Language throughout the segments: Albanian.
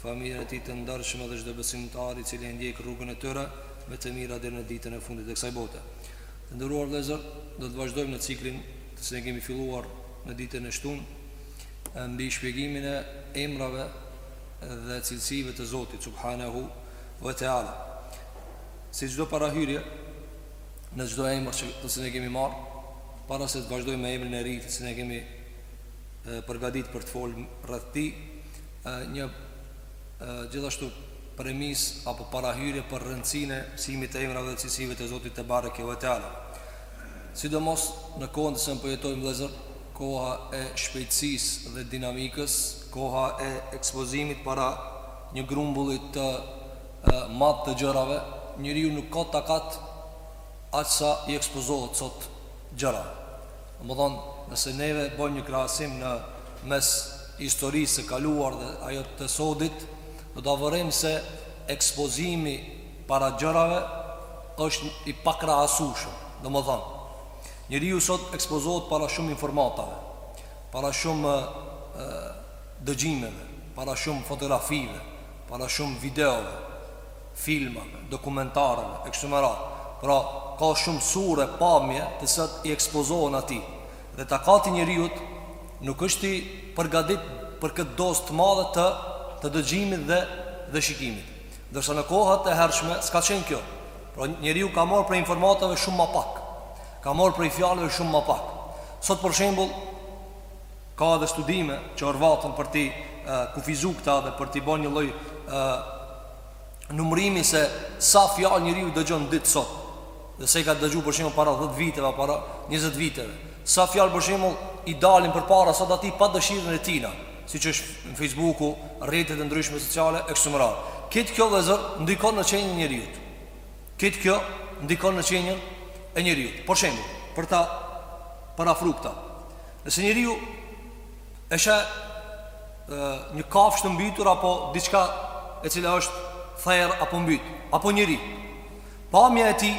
familjen e tij të ndershme dhe çdo besimtar i cili e ndjek rrugën e tyre me të mira deri në ditën e fundit të kësaj bote. Të nderuar vëllezër, do të vazhdojmë me ciklin të cilin kemi filluar në ditën e shtunë mbi shpjegimin e emrave dhe cilësive të Zotit subhanehu ve teala. Si çdo parahyrje në çdo emër që të cilin e kemi marrë, para se të vazhdojmë me emrin e ri të cilin e kemi përgatitur për të folur rreth tij, Një gjithashtu premisë apo parahyrje për rëndësinë e mësimit të emrave dhe cilësive të Zotit tebareke ve teala. Sidomos në kohën të cilën po jetojmë vëllezër, koha e shpejtësisë dhe dinamikës, koha e ekspozimit para një grumbullit të madh të gjërave, njeriu nuk ka takat aq sa i ekspozohet sot gjërave. Domethonë, nëse neve bëjmë një krahasim në mes historisë së kaluar dhe ajo të sodit, do ta vërejmë se ekspozimi para gjërave është i pakrahasueshëm. Domethonë, njeriu sot ekspozohet para shumë informatave, para shumë dëgjimeve, para shumë fotografive, para shumë videove. filmave, dokumentareve e kështu me radhë. Pra, ka shumë sure, pamje, të cilat i ekspozohen atij. Dhe takati i njeriut nuk është i përgatitur për këtë dozë të madhe të të dëgjimit dhe dhe shikimit. Ndërsa në kohët e hershme s'ka qenë kjo. Pra, njeriu ka marrë prej informatave shumë më pak. Ka marrë prej fjalëve shumë më pak. Sot për shembull ka edhe studime që orvaten për t'i kufizuar këta dhe për t'i bërë një lloj numërimi se sa fjalë njeriu dëgjon në ditë sot dhe sa ka dëgju për shembull para 10 viteve para 20 viteve. Sa fjalë për shembull i dalin përpara sot atij pa dëshirën e tina, siç është në Facebooku, rrjetet e ndryshme sociale e kështu me radhë. Krejt kjo vëllezër ndikon në qenien e njeriut. Krejt kjo ndikon në qenien e njeriut. Për shembull, për ta përafru këtë. Nëse njeriu e sheh një kafshë të mbytur apo diçka e cila është therë apo mbyt, apo njeri. Pamja e tij,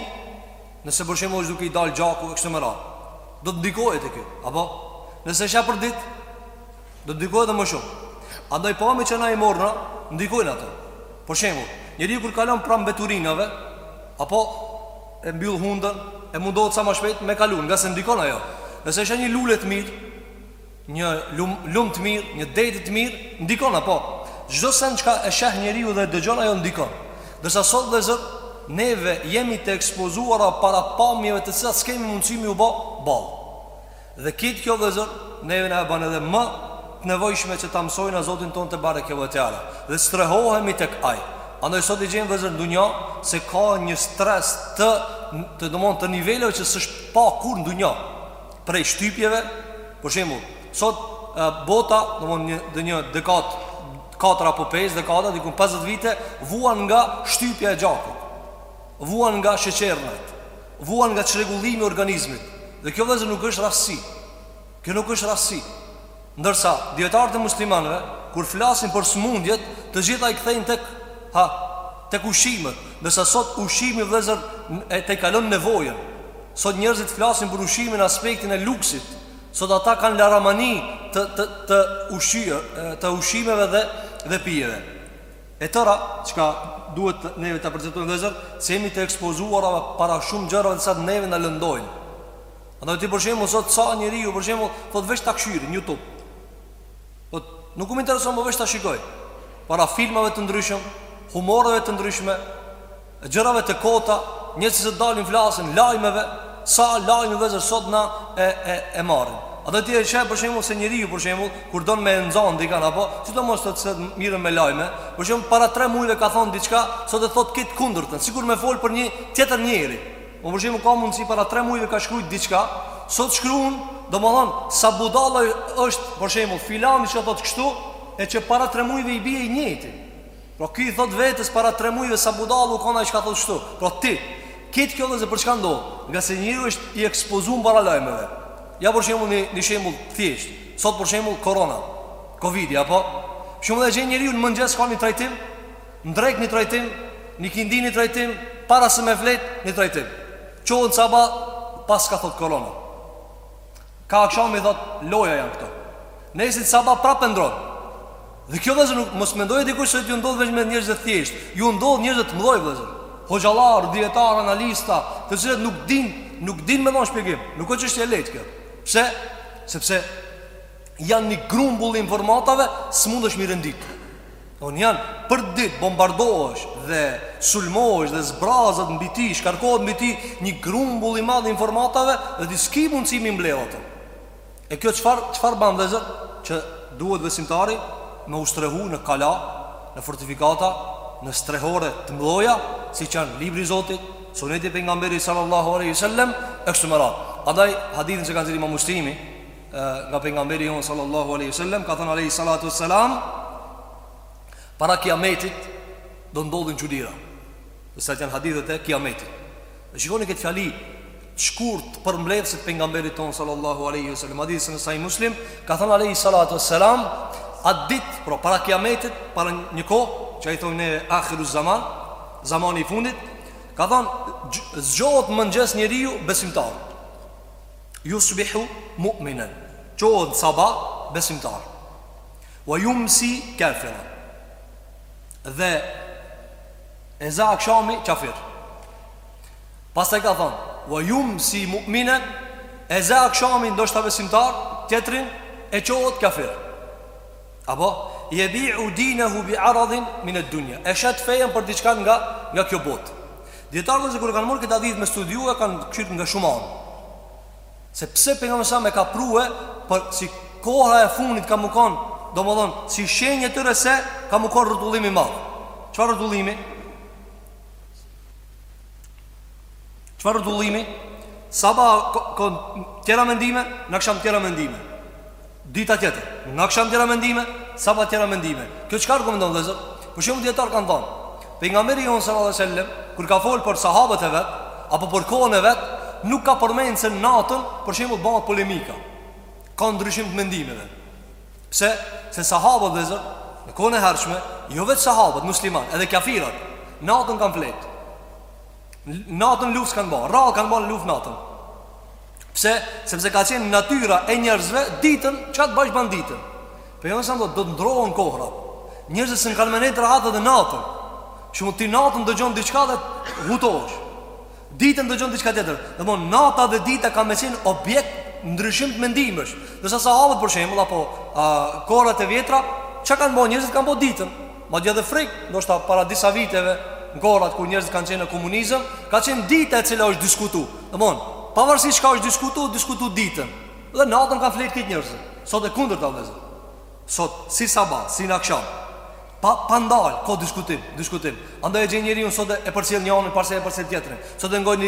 nëse për shembull është duke i dalë gjaku e kështu me radhë, do të ndikojë te kjo, apo nëse sheh për ditë, do të ndikojë edhe më shumë. Andaj pamjet që na i morrim, ndikojnë ato. Për shembull, njeriu kur kalon pranë mbeturinave, apo e mbyll hundën, e mundohet sa më shpejt me kalu, ngase ndikon ajo. Nëse sheh një lule të mirë, Një lum, lum të mirë, një dejt të mirë, ndikon apo? Çdo sen çka e sheh njeriu dhe e dëgjon ajo ndikon. Ndërsa sot vllezër, neve jemi të ekspozuara para pamjeve të cilat s'kemi mundësi me iu bo ballë. Dhe kitë kjo vllezër, neve na e bën edhe më të nevojshme që ta mësojnë a Zotin tonë tebareke ve teala dhe strehohemi tek Ai. Andaj sot i gjen vllezër n'dunja se ka një stres të të domon të niveleve që s'është pa kurrë n'dunja. prej shtypjeve, për shembull, sot bota, domthonë një një dekadë 4 apo 5 dekada, diku 50 vite, vuan nga shtypja e gjakut. Vuan nga sheqernat, vuan nga çrregullimi i organizmit. Dhe kjo vllezër nuk është rastësi. Kjo nuk është rastësi. Ndërsa, dijetarët e muslimanëve, kur flasin për sëmundjet, të gjitha i kthejnë tek, ha, tek ushqimet, ndërsa sot ushqimi, vëllezër, e tejkalon nevojën. Sot njerëzit flasin për ushqimin në aspektin e luksit. Sot ata kanë laramani të, të, të, ushqyë, të ushqimeve dhe, dhe pijeve. E tëra, çka duhet neve ta prezentojmë, vëllezër, se jemi të ekspozuara para shumë gjërave të cilat neve na lëndojnë. Andaj ti për shembull sot sa njeriu për shembull thot veç ta kshyri në YouTube. Po nuk më intereson më po veç ta shikoj. Para filmave të ndryshëm, humoreve të ndryshme, gjërave të kota, njerëzit që dalin flasin lajmeve, sa lajme vllezër sot na e e e marrin. A do ti e sheh për shembull se njeriu për shembull kur don me nxon dikan apo sidomos këta se mirren me lajme, për shembull para 3 muajve ka thon diçka, sot e thot kit kundërtën, sikur me fol për një tjetër njeri. Po për shembull ka mundësi para 3 muajve ka shkru diçka, sot shkruan, domethën sa budalla është për shembull filani që thotë kështu, e që para 3 muajve i bie i njëjti. Pra ky i thot vetes para 3 muajve sa budalla u kanë ai çka thotë kështu. Pra ti Këtë kjo vllezër për çka ndodh Ngase njeriu është i ekspozun para lajmeve Ja për shembull një, një shembull thjesht Sot për shembull korona Covid-i apo Shumë dhe gjen njeriu n'mëngjes ka një trajtim N'drekë një trajtim, n'ikindi një trajtim, para se me flet një trajtim. Çohet n'saba paska thot korona. Ka akshami thot loja janë këto. Nesrit n'saba prap e ndron. Dhe kjo vllezër nuk mos mendojë dikush se ju ndodh vetëm njerëz të thjesht. Ju ndodh njerëz të mëdhoj vllezër. Hoxhallar, dijetar, analista, të cilët nuk din, nuk din me dhon shpjegim. Nuk është çështje e lehtë kjo. Pse? Sepse janë një grumbull i informatave, s'mundesh mi rendit. Domon janë, për dit, bombardohesh dhe sulmohesh dhe zbrazet mbi ty, shkarkohet mbi ty, një grumbull i madh i informatave dhe ti s'ki mundësi mi mbledh ato. E kjo çfarë, çfarë ban vllezër, që duhet besimtari me u strehu në kala, në fortifikata, në strehore të mdhoja, siç janë libri i Zotit, suneti i Pejgamberit sallallahu aleyhi sallem, e kështu me radhë. Andaj, hadithin që ka nxirr imam Muslimi, nga pejgamberi jon sallallahu alaihi wasallam ka thënë alaihi salatu wassalam para kiametit do ndodhin çudira. Dhe sa janë hadithet e kiametit. Dhe shikoni këtë fjali të shkurt përmbledhëse t'pejgamberit tonë sallallahu aleyhi wa sallam Hadisi në Sahih Muslim Ka thënë aleyhi sallatu sallam Atë dit, pra para kiametit, para një kohë Që i thonë akhiru zaman Zaman i fundit Ka thënë zgjohet mëngjes njeriu besimtar Yusbihu mu'minan, çohet sabah besimtar. Wa yumsi kafiran, dhe e za akshami qafir. Pastaj ka thonë, wa yumsi mu'minan, e za akshami ndoshta besimtar, tjetrën e çohet kafir. Apo yabi'u dinahu bi 'aradin min ad-dunya. E shet fejen për diçka nga nga kjo botë. Dijetarët kur kanë marrë këtë hadith me studiue kanë kqyr nga shumë anë. Sepse pejgamberi sa më ka prue porsi koha e fundit ka me kon, domodin si shenjë e tyre se ka me kon rrotullim i madh. Çfarë rrotullimi? Çfarë rrotullimi? Sabah ka tjera mendime, n'aksham tjera mendime. Dita tjetër, n'aksham tjera mendime, sabah tjera mendime. Kjo çka argumenton vllezër? Për shembull dijetarët kanë thonë, pejgamberi jonë sallallahu alejhi ve sellem, kur ka folë për sahabët e vetë, apo për kohën e vetë, nuk ka përmend se natën, për shembull bahet polemika. Ka ndryshim të mendimeve. Pse, se sahabët vllezër Në kohën e hershme Jo veç sahabët, musliman, edhe kafirat Natën kanë flet Natën luft s'kanë ba Rrallë kanë ba luft natën Pse, sepse ka qenë natyra e njerëzve Ditën, çka t'bajsh ban ditën Po jo se do të ndrrohen kohrat Njerëzit s'e kanë menen rahat edhe natën Shembull ti natën dëgjon diçka dhe hutohesh Ditën dëgjon diçka tjetër. Domthon nata dhe dita ka me qenë objekt ndryshim të mendimesh. Ndërsa sahabët për shembull apo kohërat e vjetra çka kanë bërë njerëzit kanë bërë ditën. Madje edhe vrik, ndoshta para disa viteve në kohërat kur njerëzit kanë qenë në komunizëm, ka qenë dita e cila është diskutu. Domthon, pavarësisht çka është diskutu, diskutu ditën. Dhe natën kanë flet njerëzit. Sot e kundërta vllezër. Sot si sabah, si n'aksham. Pa u ndal, ka diskutim, diskutim. Andaj e gjen njeriu sot e përcjell njërin, pastaj e përcjell tjetrin. Sot e ngon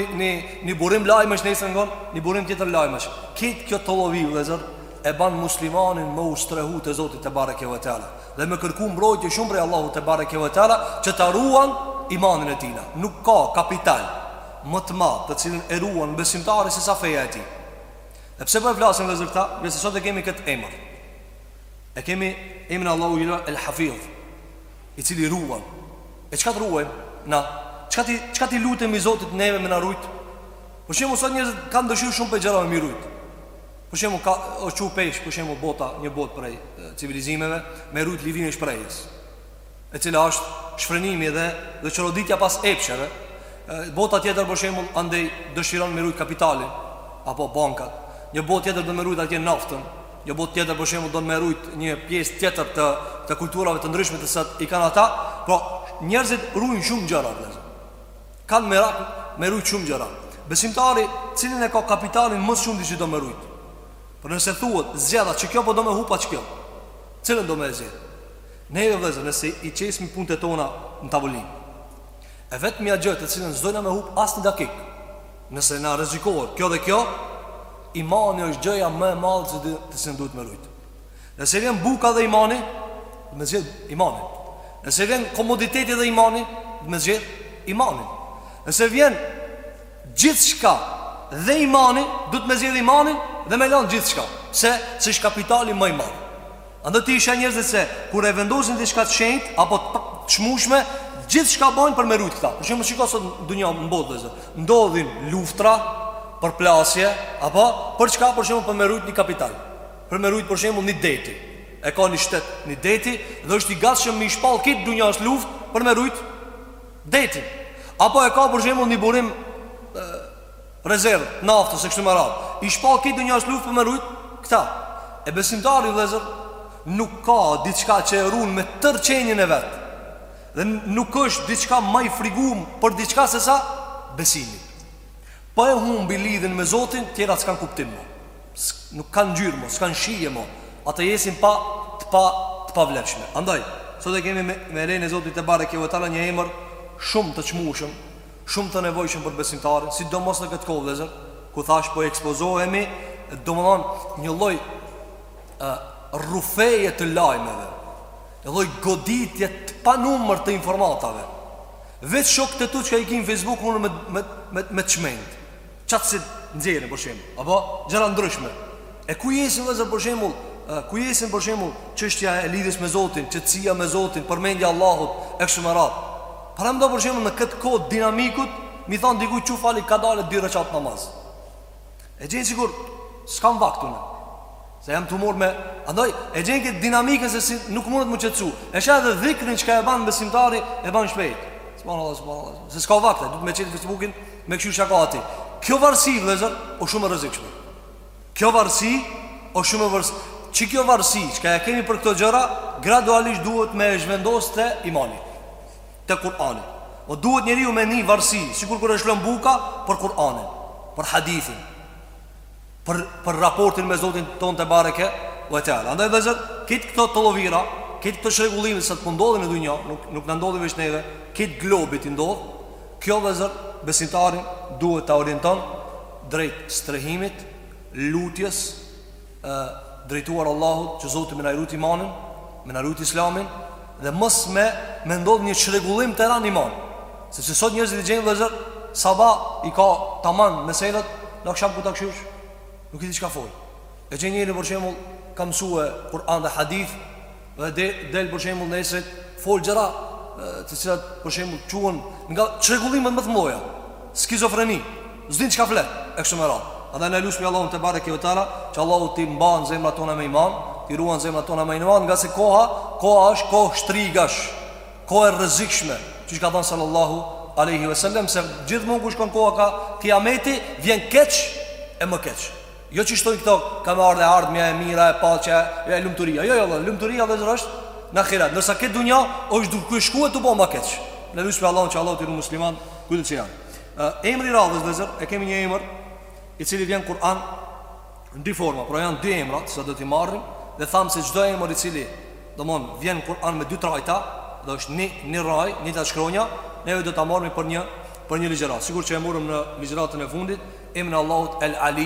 ni burim lajmesh, nesër ngon ni burim tjetër lajmesh. Kit kjo tollovi vëllazër e bën muslimanin me u strehu te Zoti te bareke ve teala dhe me kërku mbrojtje shumë prej Allahut te bareke ve teala që ta ruan imanin e tij. Nuk ka kapital më të madh të cilin e ruan besimtari se sa feja e tij. E pse po e flasim vëllazër këta? Nëse sot e kemi këtë emër. E kemi emrin Allahu xhele El Hafidh I cili ruan E çka të ruajmë na Çka t'i, çka t'i lutemi Zotit neve me na rujt Për shembull sot njerëzit kanë dëshirë shumë për gjëra me i rujt Për shembull ka, o çu peshë Për shembull bota një botë prej civilizimeve Me rujt lirinë e shprehjes e cila është shfrenimi dhe dhe çoroditja pas epsheve. Bota tjetër për shembull andej dëshiron me rujt kapitalin apo bankat. Një botë tjetër do me rujt atje naftën. Një botë tjetër për shembull do me rujt një pjesë tjetër të të kulturave të ndryshme të cilat i kanë ata, po njerëzit rujnë shumë gjëra vëllezër. Kanë me me rujt shumë gjëra. Besimtari, cilin e ka kapitalin më shumë diçka do me rujt. Por nëse thuhet zgjedhe që kjo po do me hup a kjo. Cilën do me zgjedh? Neve vëllezër nëse i qesim punët e tona në tavolinë, e vetmja gjë të cilën s'dojna me hup asnjë dakikë, nëse na rrezikohet kjo dhe kjo, imani është gjëja më e madhe të të cilën duhet me rujt. Nëse vjen buka dhe imani, duhet me zgjedh imanin. Nëse vjen komoditeti dhe imani, duhet me zgjedh imanin. Nëse vjen gjithçka dhe imani, duhet me zgjedh imanin dhe me lënë gjithçka, sepse është kapitali më i madh. Andaj ti i sheh njerëzit se kur e vendosin diçka të shenjtë apo të çmueshme, gjithçka bëjnë për me rujt këta. Për shembull, shiko sot në dunja në botë vëllezër. Ndodhin luftra, përplasje, apo për çka për shembull për me rujt një kapital. Për me rujt për shembull një deti. E ka një shtet, një deti dhe është i gatshëm me shpall krejt dunjasë luftë për me rujt detin. Apo e ka për shembull një burim rezervë, naftës e kështu me radhë. I shpall krejt dunjasë luftë për me rujt këta. E besimtari vëllezër nuk ka diçka që e ruan me tërë qenien e vet. Dhe nuk është diçka më i frigum për diçka se sa besimi. Po e humbi lidhjen me Zotin, tjerat s'kanë kuptim më. Nuk kanë ngjyrë më, s'kanë shije më. Ata jesin pa të pa të pavlefshme. Andaj, sot e kemi me, me lejen e Zotit tebareke ue teala një emër shumë të çmushëm, Shumë të nevojshëm për besimtarin, sidomos në këtë kohë vëllezër, ku thashë po ekspozohemi, domethënë një lloj ë rrufeje të lajmeve, një lloj goditje të panumër të informatave. Veç shokët e tu çka i ki n'Facebook munë me me me, me t'çmend. Çka t'i nxjerrin për shembull, apo gjëra të ndryshme. E ku jesin vëllezër për shembull, ku jesin për shembull çështja e lidhjes me Zotin, qetësia me Zotin, përmendja e Allahut e kështu me radhë. Paramendo për shembull në këtë kohë dinamike, me i thonë dikujt çu fali kadalë dy rekate namaz. E gjen sikur s'kam vakt unë. Se jam tu u marrë me Andaj, e gjen këtë dinamikën se si nuk mundet me u qetësu E sheh edhe dhikrin çka e ban besimtari E ban shpejt Subhanallah, subhanallah Se s'ka vakt, duhet me çel Facebookin Me kshu çka ti Kjo varsi, vllezër, o shumë e rrezikshme Kjo varsi, o shumë e vërsi Që kjo varsi, çka e kemi për këto gjëra Gradualisht duhet me e zhvendos te imani Te Kur'ani O duhet njeriu me një varsi Sikur kur është buka për Kur'anin Për hadithin për për raportin me Zotin ton te bareke ve teala. Andaj vllezër, krejt këto tollovi, krejt këto çrregullime sot po ndodhin në dunja, nuk nuk na ndodhin veç neve, krejt globit i ndodh. Kjo vllezër, besimtarin duhet ta orienton drejt strehimit, lutjes, ë drejtuar Allahut që Zoti me na rujt imanin, me na rujt islamin, dhe mos me me ndodh një çrregullim të rëndë iman. Sepse sot njerëzit i gjejnë vllezër, sabah i ka tamam meselat, në akşam kur ta kshyrsh, nuk i di çka fol. E gjen njëri për shembull ka mësue Kur'an dhe hadith dhe de, del për shembull nesër fol gjëra të cilat për shembull quhen nga çrregullimet më të mëdha, skizofreni. S'din çka flet, e kështu me radhë. Andaj na lutemi Allahun te bareke ve teala, që Allahu t'i mban zemrat tona me iman, t'i ruan zemrat tona me iman, ngase koha, koha është kohë shtrigash, kohë e rrezikshme, siç ka thënë sallallahu alaihi wasallam se gjithmonë ku shkon koha ka kiameti, vjen keq e më keq. Jo që thojn këto, ka me ardhe ardhmja e mira, e paqja, e, e lumturia. Jo, jo, jo, lumturia vllezër është në ahiret. Ndërsa kjo dunja është duke shkue te po ma keq. Ne lusim Allahun që Allah t'i run muslimanët, kudo që janë. Emri i radhës vllezër, e kemi një emër i cili vjen n'Kur'an në dy forma, pra janë dy emra që do t'i marrim dhe thamë se çdo emër i cili domethënë vjen n'Kur'an me dy trajta, dhe është një një rraj, njëjta shkronja, neve do ta marrim për një për një ligjëratë. Sikur që e morëm në ligjëratën e fundit emrin e Allahut El Ali,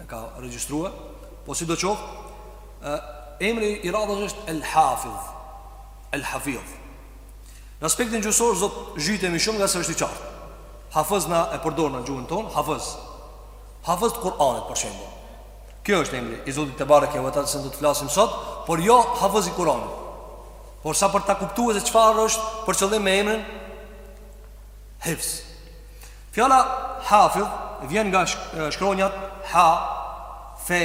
e ka regjistruar, po sido qoftë, emri i radhës është El Hafidh, El Hafidh. Në aspektin gjuhësor, s'do t'zhytemi shumë ngase është i qartë. Hafëz na e përdorim në gjuhën tonë, hafëz. Hafëz të Kur'anit, për shembull. Ky është emri, i Zotit te bareke ve teala, se ne do të flasim sot, por jo hafëz i Kur'anit. Por sa për ta kuptuar se çfarë është për qëllim me emrin Hifz. Fjala Hafidh vjen nga shkronjat Ha, Fe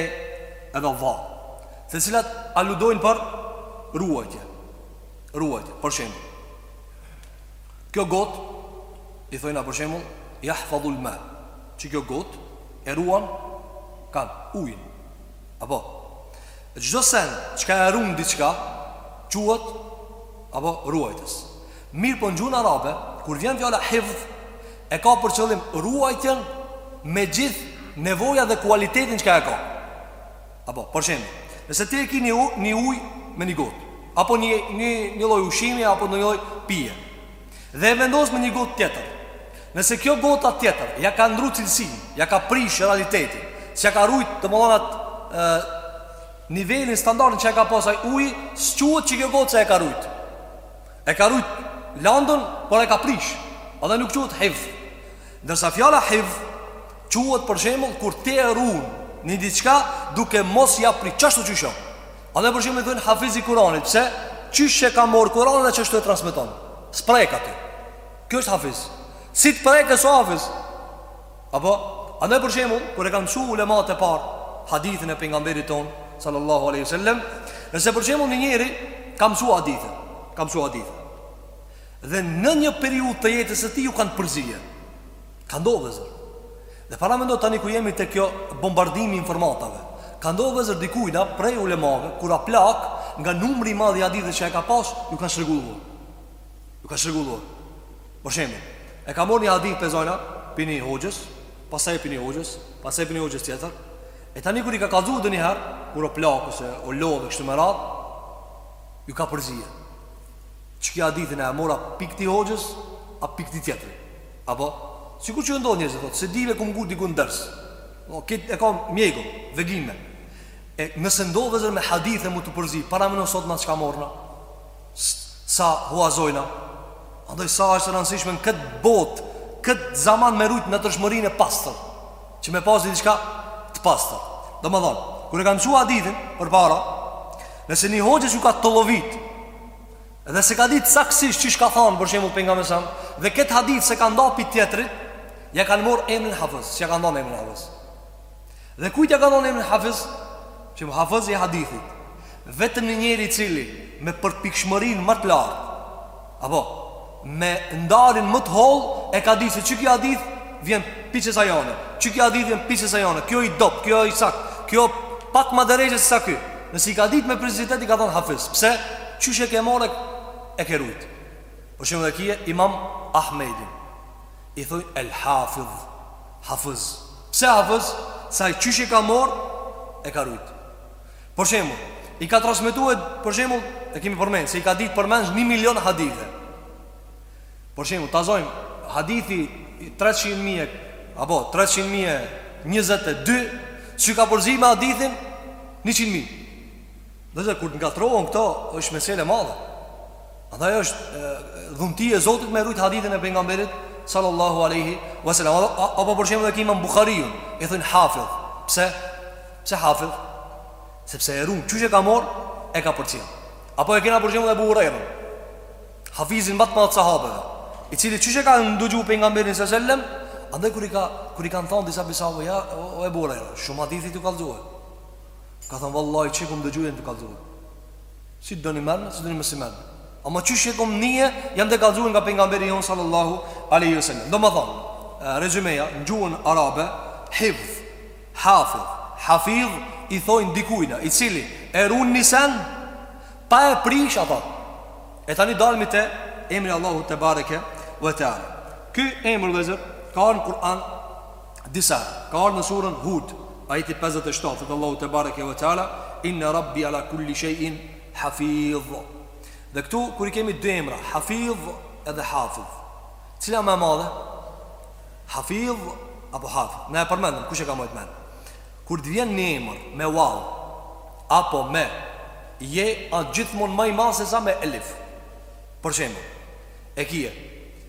edhe Dha, të cilat aludojnë për ruajtje. Ruajtje, për shembull. Kjo gotë i thojna për shembull Yahfadhul Ma, që kjo gotë e ruan ka ujin. Apo çdo sen çka e ruan diçka quhet apo ruajtës. Mirpo në gjuhën arabe, kur vjen fjala hifdh, e ka për qëllim ruajtjen me gjithë nevoja dhe kualitetin çka e ka. Apo, për shembull, nëse ti e ki një ujë me një gotë, apo një një një lloj ushqimi apo një lloj pije. Dhe e vendos me një gotë tjetër. Nëse kjo gota tjetër ja ka ndru cilësinë, ja ka prish realitetin, s'ja ka rujt të melonat, nivelin standardin që e ka pas ai uji, s'quët që kjo gotë e ka rujt. E ka rujt landën, por e ka prish. Edhe nuk quhet hifdh. Ndërsa fjala hifdh, quhet për shembull kur ti e ruan një diçka duke mos ja prish. Qashtu qysh o. Edhe për shembull thojnë hafiz i Kur'anit, pse? Qysh e ka marr Kur'anin dhe qashtu e transmeton. S'prek aty. Ky është hafiz. Si të prekë s'o hafiz? Apo, andaj për shembull, kur e kanë msu ulemat e parë hadithin e pejgamberit tonë sallallahu alaihi wasallam, nëse për shembull një njeri ka msu hadithin, ka msu hadithin. Dhe në një periudhë të jetës së tij ju kanë përzier. Ka ndodh, zër. Dhe paramendo tani ku jemi te ky bombardimi i informatave. Ka ndodh, zër, dikujna prej ulemave kur a plak nga numri i madh i hadithit që e ka pas, ju kanë çrregullu. Ju ka çrregulluar. Për shembull, e ka marrë një hadith pe zojna pi ni hoxhës, pastaj pi ni hoxhës, pastaj pi ni hoxhës tjetër. E tani kur i ka kallzu donjëherë, kur o plak ose o lodhë kështu me radhë, ju ka përzier. Qit hadithin e a mora pi kti hoxhës, a pi kti tjetrit. Apo sikur që ndodh njerëzit thotë s'e di, e kom ngu diku ndërsa. Po qit e kam mjegull, vegime. E nëse ndodh, zër, me hadithe m'u t'përzi paramendo sot na çka morna Sa huazojna Andaj sa është e rëndësishme në këtë botë Këtë zaman me rujt natyrshmërinë e pastër Që me pas diçka të pastër Domethënë kur e kanë çu hadithin përpara Nëse një hoxhë ju ka tollovit Dhe s'e ka ditë saktësisht qysh ka thanë Për shembull pi nga me sa Dhe këtë hadith s'e ka nda pi tjetrit Ja kanë morë emrin hafëz S'ja kanë dhan emrin hafëz Dhe kujt ja kanë dhon emrin Hafiz? Që o Hafiz i hadithit. Vetëm një njeri i cili me përpikshmërinë më të lartë apo me ndarjen më të hollë e ka ditë se qiky hadith vjen pi qësaj ane. Qiky hadith vjen pi qësaj ane. Ky o i dobt, ky o i sakt. Ky o pak ma derexhe se sa ky. Nëse i ka ditë me precizitet i kanë thon Hafiz. Pse? Qysh e ke marrë e ke rujt. Për shembull, e ki Imam Ahmedin. I thojnë El Hafidh, Hafëz. Pse Hafëz? Se ai qysh e ka marr, e ka rujt. Për shembull, i ka transmetu, për shembull, e kemi përmend se i ka ditë përmendsh 1 milion hadithe. Për shembull, ta zojmë hadithi 300 mijë apo 300 mijë 22 s'ju ka përzi me hadithin 100 mijë. Dhe zër, kur të ngatrohen këto, është mesele madhe. Andaj është dhunti e Zotit me rujt hadithin e pejgamberit sallallahu alaihi wasallam. Apo për shembull e ke Imam Buhariun, i thojn Hafiz. Pse? Pse Hafiz? Sepse e run, qysh e ka marr e ka përcjell. Apo e kena për shembull Abu Huraira. Hafizin më të madh të sahabeve, i cili qysh e ka ndëgju pejgamberin sallallahu alaihi wasallam, andaj kur i ka kur i kanë thon disa bisave ja o, o Abu Huraira, shumë hadithe tu kallxuar. Ka thon vallahi qysh e kom ndëgju jam tu kallxuar. Si të doni merrni, si të doni mos e merrni, ama qysh e kom nije, jam tu kallzuar nga pejgamberi jonë sallallahu aleyhi ve sellem Domethonë, rezumeja, në gjuhën arabe, hifdh, hafidh, hafidh, i thojnë dikujna I cili e run një sen, pa e prish ata E tani dalmi te emri i Allahut tebareke ve teala Ky emrë vllezër, ka në Kur'an Disa, Ka ardhur në surën Hud, ajeti pesëdhjetë e shtatë, thotë Allahu tebareke ve teala, Inna Rabbi ala kulli shay'in hafidh. Dhe këtu kur i kemi dy emra, Hafidh edhe Hafidh. Cila më e madhe? Hafidh apo Hafidh? Na e përmendëm, kush e ka mojt mend? Kur të vjen një emër me waw apo me je a gjithmonë më i madh se sa me elif. Për shembull, e kije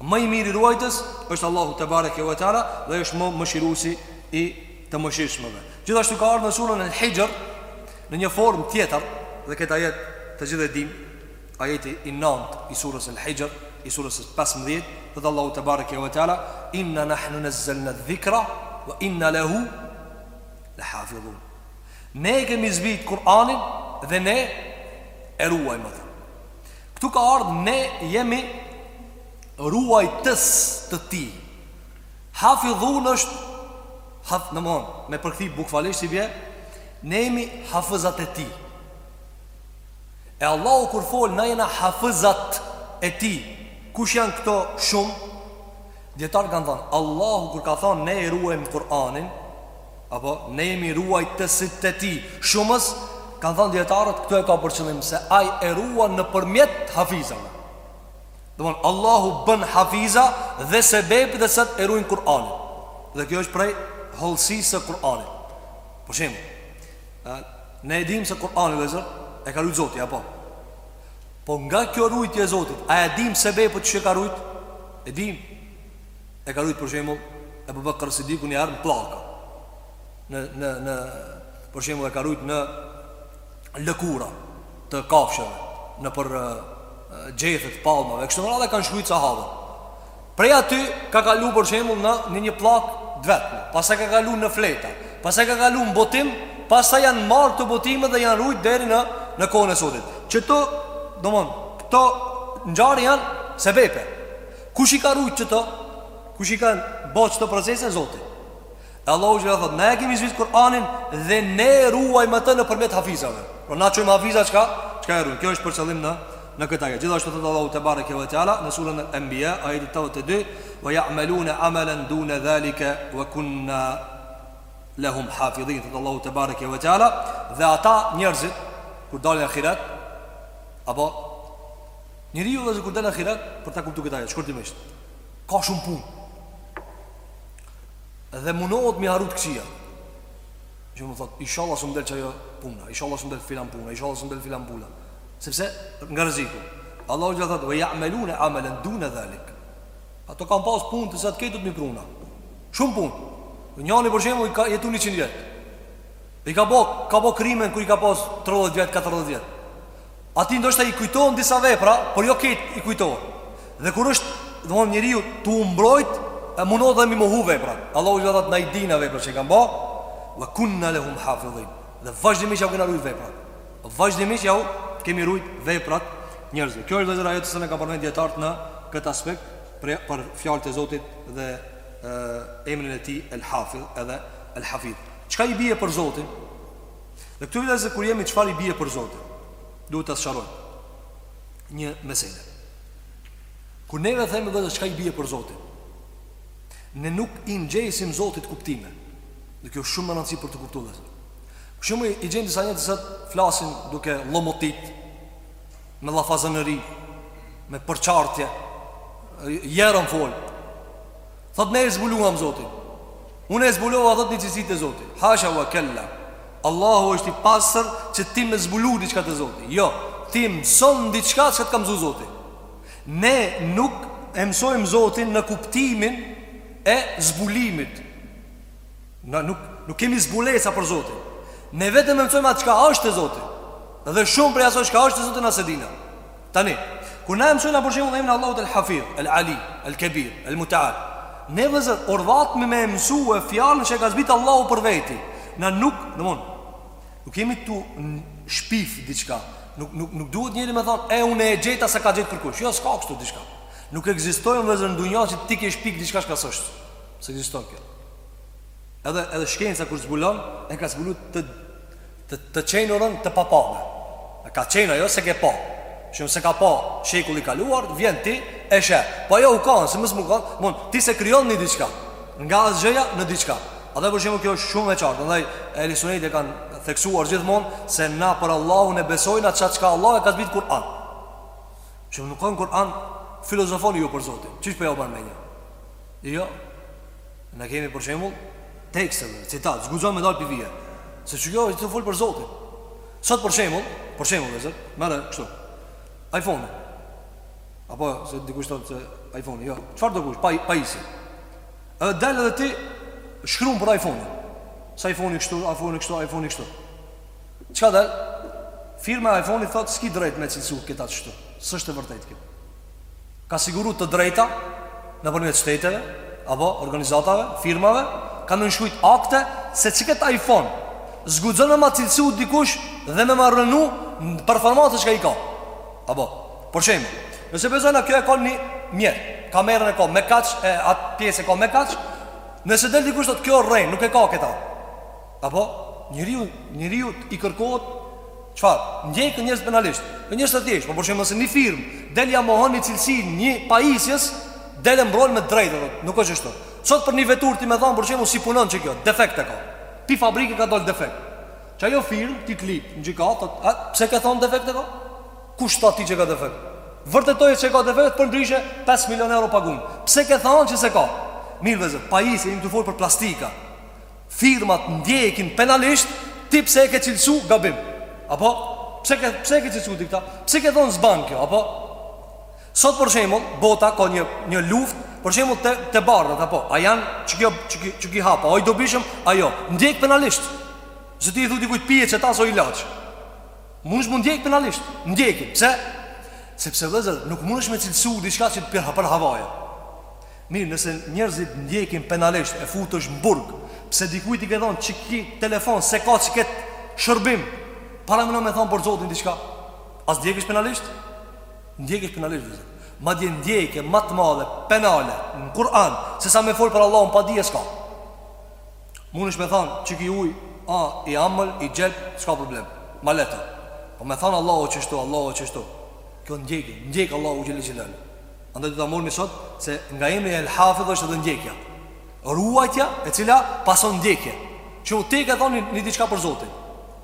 Më i miri ruajtës është Allahu tebareke ve teala dhe është më mëshiruesi i të mëshirshmëve. Gjithashtu ka ardhur në surën Al-Hijr në një formë tjetër dhe këtë ajet të gjithë e dimë, ajeti i 9 i surës Al-Hijr, i surës 15, thot Allahu tebareke ve teala, "Inna nahnu nazzalna dhikra wa inna lahu lahafizun." Ne kemi zbrit Kur'anin dhe ne e ruajmë atë. Këtu ka ardhë ne jemi ruajtës të tij Hafidhun është haf, domethonë, me përkëthi bukvalisht i bje Ne jemi hafëzat e tij E Allahu kur fol na jena hafëzat e tij Kush janë këto shumë Djetarë kanë thonë Allahu kur ka thonë ne e ruajmë Kur'anin Apo, ne jemi ruajtësit e tij Shumës, kanë thënë djetarët, këtu e ka për qëllim Se ai e ruan nëpërmjet hafizave Domethonë, Allahu bën hafiza dhe sebepi, vllezër, e rujn Kur'anin Dhe kjo është prej hollësisë së Kur'anit Për shembull, ne e dimë se Kur'anin vllezër e ka rujt zoti, apo Po nga kjo rujtje e zotit, a e dimë sebepet që e ka rujt? E dimë E ka rujt për shembull Ebu Bekr Siddiku një herë në pllaka. Në në në për shembull e ka rujt në lëkura të kafshëve, nëpër gjethe të palmave. Kështu me radhë kanë shkrujt sahabët. Prej aty ka kalu për shembull në në një pllakë të vetme. Pastaj ka kalu në fleta. Pastaj ka kalu në botim, pastaj janë marrë këto botimet dhe janë rujt deri në në kohën e sotit. Qëto, domthon, këto ngjarje janë sebepe. Kush i ka rujt qëto? Kush i ka bo qëto procese? Zoti. E Allahu gjitha thot, ne e kemi zbrit Kur'anin dhe ne e ruajmë atë nëpërmjet hafizave. Pra po na çojmë hafiza çka? Çka e rujt? Kjo është për qëllim në, në këtë ajet. Gjithashtu thot Allahu tebareke ve teala, në suren Enbija, ajeti 82, ve ja'melune amelen dune dhalike, ve kunna lehum hafidhin, thot Allahu tebareke ve teala, dhe ata njerëzt, kur dalin në ahiret, apo Njeriu vëllezër kur del në ahiret për ta kuptuar këtë ajet shkurtimisht. Ka shumë punë. Dhe munohet mi harru të këqijat. Ju më thot, inshallah s'u del qajo puna, inshallah s'u del filan puna, inshallah s'u del filan puna. Sepse nga rreziku. Allahu ju thot, "Wa ya'maluna amalan duna zalik." Ato kanë pas punë të sa të ketë të mi pruna. Shumë punë. Njëri për shembull i ka jetu 100 vjet. I ka bo, ka bo krimet kur i ka pas 30 vjet, 40 vjet. Atij ndoshta i kujtohen disa vepra, por jo krejt i kujtohen. Dhe kur është, dhe mund njeriu t'u mbrojt, e mundohet dhe mi mohu veprat. Allahu thot na i dina veprat që i kan ba, ve kunna lehum hafidhin. Dhe vazhdimisht jau kena rujt veprat. Vazhdimisht jau kemi rujt veprat njerëzve. Kjo është vëllezër ajetet që na kanë përmend dijetarët në këtë aspekt, për, për fjalët e Zotit dhe e, emrin e tij el hafidh edhe el hafidh. Çka i bije për Zotin? Dhe këtu vëllezër kur jemi çfarë i bie për Zotin? Duhet ta sqarojmë. Një mesele. Kur neve themi vëllezër çka i bie për Zotin? Ne nuk i ngjesim Zotit kuptime. Dhe kjo është shumë me rëndësi për t'u kuptu vëllezër. Për shembull i gjen disa njerëz sot flasin duke llomotit me llafazanëri, me përçartje, jerm fol. Thot ne e zbuluam Zotin. Unë e zbulova thot një cilësi te Zoti. Hasha wa kella. Allahu është i pastër që ti me zbulu diçka te Zoti. Jo, ti mëson diçka çka të ka mësu Zoti. Ne nuk e mësojmë Zotin në kuptimin e zbulimit. Na nuk nuk kemi zbulesa për Zotin. Ne vetëm mësojmë atë çka është te Zoti. Dhe shumë prej asaj çka është te Zoti na s'e dina. Tani, kur na e mësojnë për shembull emrin Allahut El Hafiz, El Ali, El Kebir, El Mutaal, ne vëllezër orvatmi me e mësu fjalën që ka zbrit Allahu për veti. Na nuk, domthon, nuk jemi tu shpif diçka. Nuk nuk nuk duhet njeri me thon, e unë e gjeta s'e ka gjet kërkush. Jo, s'ka kështu diçka. Nuk ekziston vëllezër në dunja që ti ke shpik diçka që ka s'është. S'ekziston kjo. Edhe edhe shkenca kur zbulon, e ka zbulu të Të të qenurën të papame. Ka qenë ajo s'e ke pa. Që s'e ka pa shekulli kaluar, vjen ti e sheh. Po ajo u kanë, se mos me kanë, mund, ti s'e krijon një diçka, nga asgjëja në diçka. Edhe për shembull kjo është shumë e qartë, ndaj ehli suneti e kanë theksuar gjithmonë, se na për Allahun e besojmë atë qatë çka Allahu e ka zbrit n' Kur'an. Që nuk ka n' Kur'an, filozofoni ju për Zotin, që që për po jo marrë me një? Jo, Ne kemi për shembull tekste, citat, s'guxon me dal prej ve. Se ç'kjo, tu fol për Zotin. Sot për shembull, për shembull, zot, merre ktu. iPhone. Apo se dikush thotë se iPhone, jo. Çfarëdo pa pajisje. Edhe del edhe ti shkruan për iPhone. Se iPhone kështu, iPhone kështu, iPhone kështu. Çka dal? Firma e iPhone-it thotë s'ki drejt me cilësu këta kështu. S'është e vërtetë kjo. ka siguru të drejta nëpërmjet shteteve, apo organizatave, firmave, ka nënshkrujt akte se që këtë iPhone s'guxon me ma cilësu dikush dhe me ma rrënu performancat çka i ka. Apo, për shembull, nëse besojna kjo e ka një mijë, kamerën e ka me kaq, e atë pjesë e ka me kaq, nëse del dikush thotë kjo rrenë, nuk e ka këta. Apo, njeriu, njeriut i kërkohet çfarë? Ndjek njerëz penalisht. Njerëz të thjeshtë, po për shembull nëse një firmë del ja mohon një cilësi një pajisjes, del e mbron me drejtë, nuk është ashtu. Sot për një veturë ti me thon për shembull s'punon ç'kjo, defekt e ka. Pi fabrikës ka dal defekt. Qajo firmë ty t'lyp në gjykatë, a pse ke thon defekt e ka? Kush tha ty që ka defekt? Vërtetojë se ka defekt, përndryshe 5 milionë euro paguj. Pse ke thon që se ka? Mirë vëllezër, pajisje, jemi tu folë për plastika. firmat ndjekin penalisht ti pse e ke cilësu gabim apo pse ke pse e ke cilësu ti këta pse ke thon s'ban kjo apo sot për shembull bota ka një një luftë për shembull te te barnat apo a janë ç'kjo ç'ki ç'ki hap a o i dobishëm a jo ndjek penalisht se ti i thu dikujt pije qeta se o ilaç mundesh m'u ndjek penalisht ndjekin pse sepse vëllezër nuk mundesh me cilësu diçka qi për havaja Mirë nëse njerëzit ndjekin penalisht e futësh në burg pse dikujt i ke dhënë çiky telefon se ka qiket shërbim. Paramendo me thonë për zotin diçka a s'ndjekesh penalisht? Ndjekesh penalisht domethënë madje ndjekje ma të madhe penale në Kur'an se sa me folë për Allahun pa dije s'ka mundesh me thonë çiky uj a i amël, i njelmët s'ka problem ma lehtë po me thonë Allahu qështu Allahu qështu kjo ndjek, ndjek Allahu xhele xhele Andaj do ta merrni sot se nga emri El Hafidh është edhe ndjekja. Ruajtja e cila pason ndjekje. Që ti ke thon një diçka për Zotin.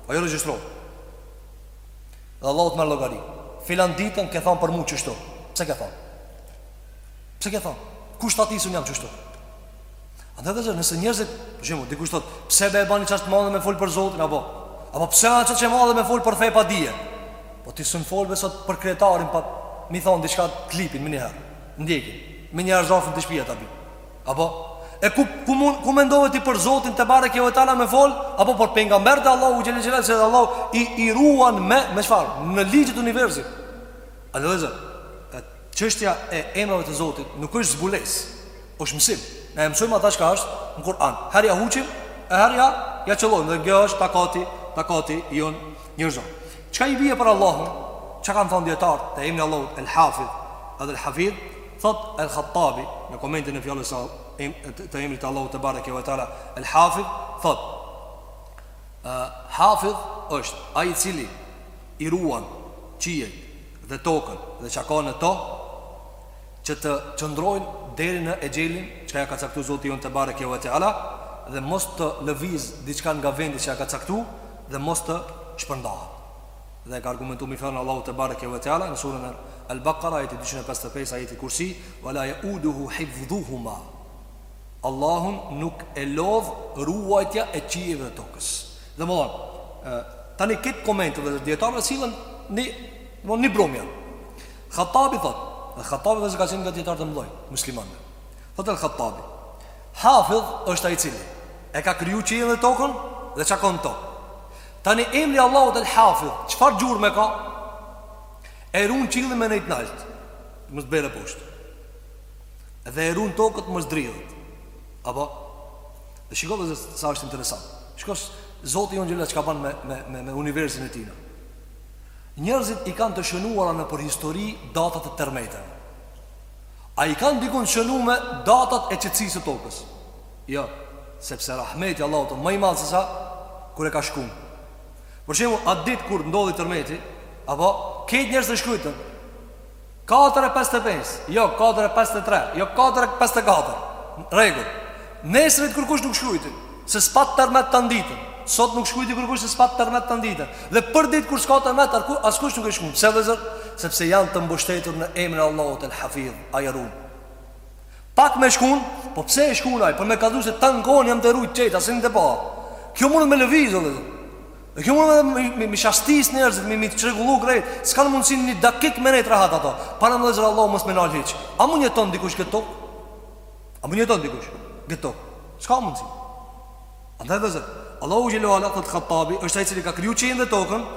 Ajo regjistrohet. Dhe Allahu të merr llogari. Filan ditën ke thon për mu qështu. Pse ke thon? Pse ke thon? Kush tha ti se un jam qështu? Andaj domethënë, nëse njerëzit, për shembull, dikush thot, pse be e bani kaq të madhe me folë për Zotin, apo, apo pse a kaq e madhe me folë për fe pa dije, po ti s'mun folë be sot për kryetarin, pa mi thonë diçka të klipin, menjëherë ndjekin, menjëherë zafën te shpia ta bijn, apo, e ku, ku, mun, ku mendove ti për Zotin të bare kjo e tala me folë, apo për pejgamberët e Allahu xhele xhele, se dhe Allahu i, i ruan me, me çfarë, me ligjet e universit, a domethënë, Çështja e emrave të Zotit nuk është zbulesë, është mësim. Na e mësojmë ata çka është në Kur'an. Herë ja huqim, e herë ja ja qëllojmë dhe kjo është takati, takati jon njerëzor. Çka i bie për Allahun? Çka kanë thënë dijetarët te emri i Allahut El Hafid, edhe El Hafid, thot El Khattabi në komentin e fjalës së em, të emrit të Allahut tebareke ve teala El Hafid, thot Hafid është ai i cili i ruan qiejt dhe tokën dhe çka ka në to që të qëndrojnë deri në exhelin që ja ka caktuar Zoti jonë tebareke ve teala dhe mos të lëviz diçka nga vendi që ja ka caktuar dhe mos të shpërndahet. Dhe e ka argumentuar me fjalën e Allahut tebareke ve teala në surën Al-Baqara ayat 255 ayat kursi wala yauduhu hifdhuhuma. Allahun nuk e lodh ruajtja e qiellit dhe tokës. Domthon, ë tani këto komente të dijetarëve sillen në domthon në bruma. Khattabi thot, dhe Khattabi është nga dijetarët e mëdhenj muslimanë. Thot el Khattabi, Hafidh është ai i cili e ka kriju qiellin dhe tokën dhe çka ka në to. Tani emri i Allahut el Hafidh, çfarë gjurme ka? E ruan qiellin me nejt nalt. Mos me ra poshtë. Dhe e ruan tokën mos të dridhet. Apo Dhe shiko bre sa është interesant. Shiko Zoti jonë xhele çka ban me, me, me, me universin e tina. Njerëzit i kanë të shënuara nëpër histori datat e tërmeteve. A i kanë dikun të shënume datat e qetësisë së tokës? Jo, sepse rahmeti i Allahut ma i madh sesa, kur e ka shkun. Për shembull, atë ditë kur ndodhi tërmeti, apo, këtë njerëzit e shkrujtën. Katër e pesëdhjetë e pesë, jo katër e pesëdhjetë e tre, jo katër e pesëdhjetë e katër. Rregull. Nesrit kurkush nuk shkrujti, se s'pat tërmet tan ditën. Sot nuk shkrujti kurkush se s'pat tërmet tan ditën. Dhe për ditë kur s'ka tërmet, askush nuk e shkrun. Pse vllezër? Sepse janë të mbështetur në emrin e Allahut El Hafidh, ai run. Pak me shkru, po pse e shkrun ai? Po me kallzu se tan kohën jem të rujt qejt, asi ni të pa. Kjo mundet me lëviz, vllezër. Dhe kjo mund edhe mi, mi shastis njerëzit, mi, mi çrregullu krejt S'kanë mundësi një dakik me nejtë rahat ato Paramendo vllezër Allahu mos me nalë hiç A mund jeton dikush n'këtë tok? A mund jeton dikush n'këtë tok? S'ka mundësi Andaj vllezër Allahu xhele ve ala thot Khattabi është ai i cili ka kriju qiellin dhe tokën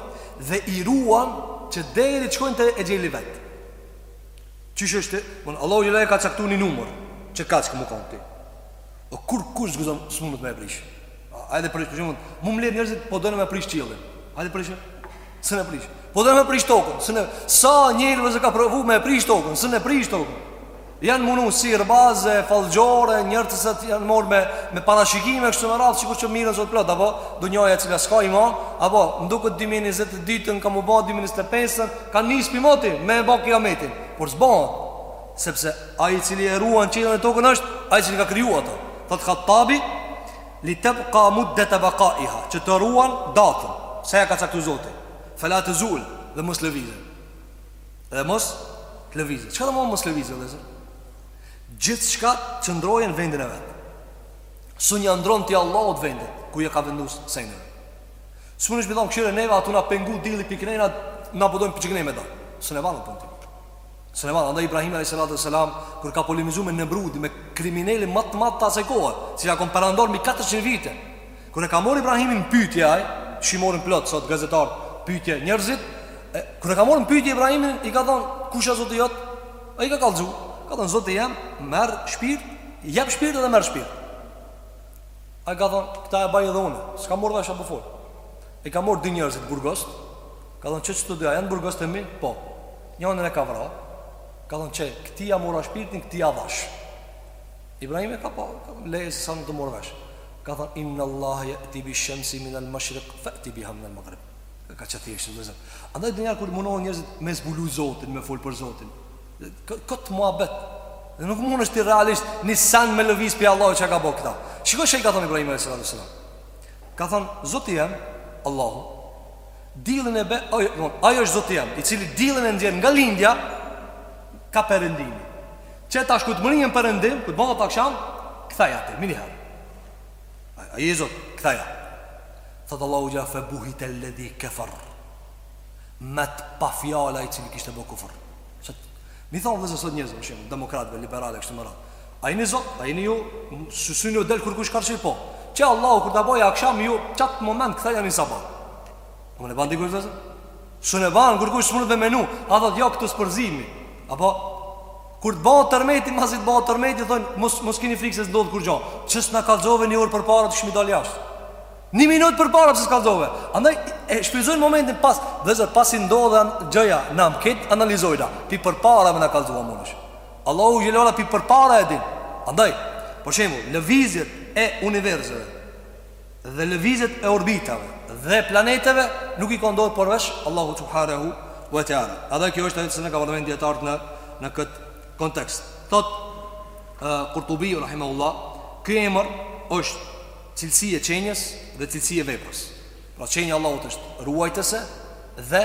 Dhe i ruan që deri të shkojnë te exheli i vet Qysh është Dmth Allahu xhele ve ala ka caktu një numër Që kaq kem me kon ti O kurkush s'guxon s'mundet me e prishë Hajde prish për shembull, mu mledh njerëzit po donë me prish qiellin. Hajde prish. S'un e prish. Po donë me prish tokën. S'un e sa njerëz vllezër kan provu me prish tokën, s'un e prish tokën. Jan munu sihirbaze, fallxhore, njerëz që janë marrë me me parashikime kështu me radhë sikur që mirën sot plot apo dunjaja e cila s'ka iman, apo n'dukët 2020 ditën ka mu ba 2025 kan nis pi moti me ba kiametin. Por s'bon. Sepse ai i cili e ruan qiellin dhe tokën është ai i cili ka kriju ato. Thot Khattabi li tebka muddete bekaiha, që të ruan datën, sa ja ka caktuar Zoti. Fela tezul dhe mos lëvizë. Dhe mos lëvizë. Çka do të thotë mos lëvizë, vllezër? Gjithçka qëndron në vendin e vet. S'un ja ndrron ti Allahut vendin ku ja ka vendos sendin. S'un i shpëton kshyre neve a po na pengon dilli pikënena na po dojmë pikënena me dal. S'un e vanë punti. Sulejman, andaj Ibrahim alayhi salatu wassalam kur ka polemizuar me Nemrudin, me kriminelin më të madh të asaj kohe, i cili ka kon perandor mbi 400 vite. Kur e ka marrë Ibrahimin në pyetje ai, si morën plot sot gazetart n'pytje njerëzit, e, kur e ka marrë në pyetje Ibrahimin, i ka thon, kush është Zoti jot? Ai ka kallzu, ka thon Zoti jam, merr shpirt, jep shpirt dhe merr shpirt. Ai ka thon, këta e bajë edhe unë, s'ka marrë vesh ça po fol. I ka marrë dy njerëz t'burgos, ka thon qëta të dy a janë t'burgost e mi? Po. Njërin e ka vra Ka thonë qe këti ja mora shpirtin, këti ja dhash Ibrahim e ka pa, ka thonë leje se s'un të morë vesh Ka thonë inn Allahe je'ti bi shemsi minel mashrik Fe'ti biha minel magrib Ka kaq thjeshtë vllezër Andaj dhe nganjëherë kur munohen njerëzit me zbulu zotin, me folë për zotin Këtë muhabet Dhe nuk mundesh ti realisht një sen me lëviz për Allah çka bo këta Shiko çka i ka thonë Ibrahim e Ka thonë zoti jem, Allahu Diellin e be, ajo është Zoti jem, i cili diellin e nxjerr nga lindja ka perëndimi. Çe tash kur të mrrin në perëndim, kur të bëhet aksham, ktheje ti ma ni her. A je zot, ktheje. Thot Allahu ja fa buhit alladhi kafar. Met pa fjalë ai i cili kishte bë kufër. M'i thon edhe sot njerëzve, për shembull, demokratëve, liberalëve, kështu me radhë. A jeni zot, a jeni ju, s'un ju del kërkush karshi, po. Qe Allahu kur ta boja aksham ju, qat moment kthejeni sabah. Më në bandi kërkush dhe s'un e ban kërkush s'mundet me menu, a dhe dhjo këtë spërzimi. Apo, kur të bëhet tërmeti, masi të bëhet tërmeti, thonë, mos, mos kini frikë se s'ndodh kurgjo. Qysh s'na kallzove një orë përpara t'ishmi dalë jashtë. Një minutë përpara pse s'kallzove. Andaj, e shpjegojnë momentin pas, vllezër, pasi ndodh gjëja, nam, ketë analizojna, ti përpara me na kallzu më nëshë. Allahu xhelala pi përpara e din. Andaj, për shembull, lëvizjet e universeve dhe lëvizjet e orbitave dhe planeteve nuk i ka n'dorë përveç Allahu subhanahu wa taala. Edhe kjo është ajo që e kanë përmendë dijetarët në kët kontekst. Thot Qurtubi rahimahullah, ky emër është cilësi e çenjes dhe cilësi e veprës. Pra çenja e Allahut është ruajtëse dhe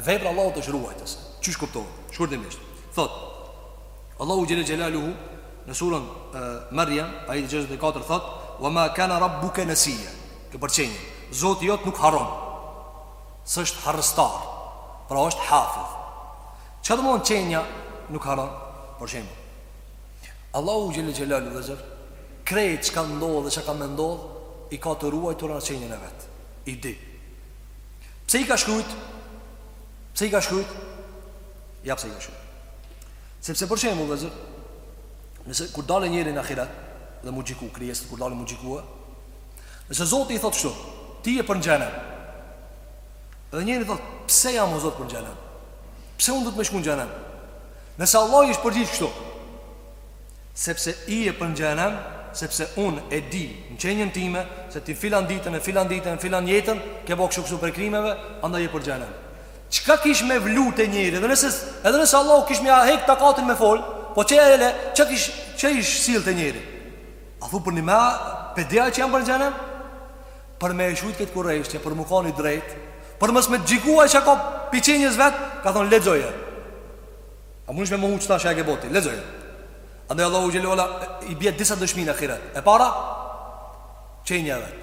vepra e Allahut është ruajtëse. Çysh kuptohet? Shkurtimisht. Thotë, Allahu xhele xhelaluhu në suren e, Merjem, ajeti gjashtëdhjetë e katër, thotë, Wa ma kana rabbuka nasija, kjo për qenjen, Zoti jot nuk harron, s'është harrestar, pra është Hafidh. Çka domon qenja nuk harron, për shembull. Allahu xhele xhelaluhu vllezër, krejt çka ka ndodhë dhe çka ka me ndodhë, i ka të ruajtura në qenjen e vet, i di. Pse i ka shkrujtë? Pse i ka shkrujtë? Ja pse i ka shkrujt. Sepse për shembull, vllezër, nëse kur del njeri në ahiret dhe m'u gjyku krijesat kur dalin m'u gjykue, nëse Zoti i thotë kështu, ti je për xhenem. Dhe njeri thotë, pse jam o Zot për xhenem? Pse unë duhet me shku n'xhenem? Nëse Allahu i ish përgjigj kështu, sepse i je për xhenem, sepse unë e di në çenjen time se ti filan ditën e filan ditën e filan jetën ke bo kështu kështu prej krimeve, andaj je për xhenem. Çka kish me vlu te njeri, edhe nëse edhe nëse Allahu kish me ja hek takatin me fol, po çe ele, çka kish çe ish sill te njeri. A thu përnime pe di ai që jam për xhenem? Për me e shujt këtë kureshtje, për me kan i drejtë, për mos me t'xhikue çka ka pi çenjes vet, ka thon lexoje. A mundesh me mohu, tash a e ke bo ti, lexoje. Andaj Allahu xhelalu ala i bie disa dëshmi në ahiret. E para çenja e vet.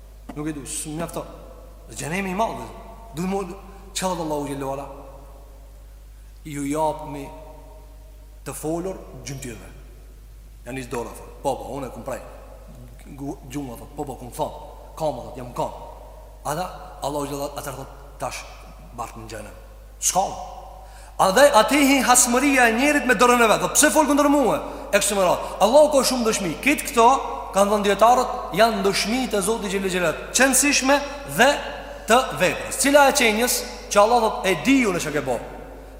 Nuk e du, s'më mjafton Dhe xhenemi i madh Dhe më dhe Që dhe Allahu xhelle ve ala Ju japim Të folur gjymtyrve Ja nis dora thot Po po, unë e kam pre Gjuha thot, po po, kam thon Kama thot, jam kanë Ata, Allahu xhelle ve ala Atëher thot, tash Barte në xhenem Ska. Andaj aty hin hasmëria e njerit me dorën e vet. Po pse fol kundër mue? E kështu me radhë. Allahu ka shumë dëshmi. Kitë këto, kanë thënë dijetarët, janë dëshmi të Zotit xhelle ve ala. Qenësishme dhe të veprës. Cila e qenies që Allahu thot e di unë çka ke bo.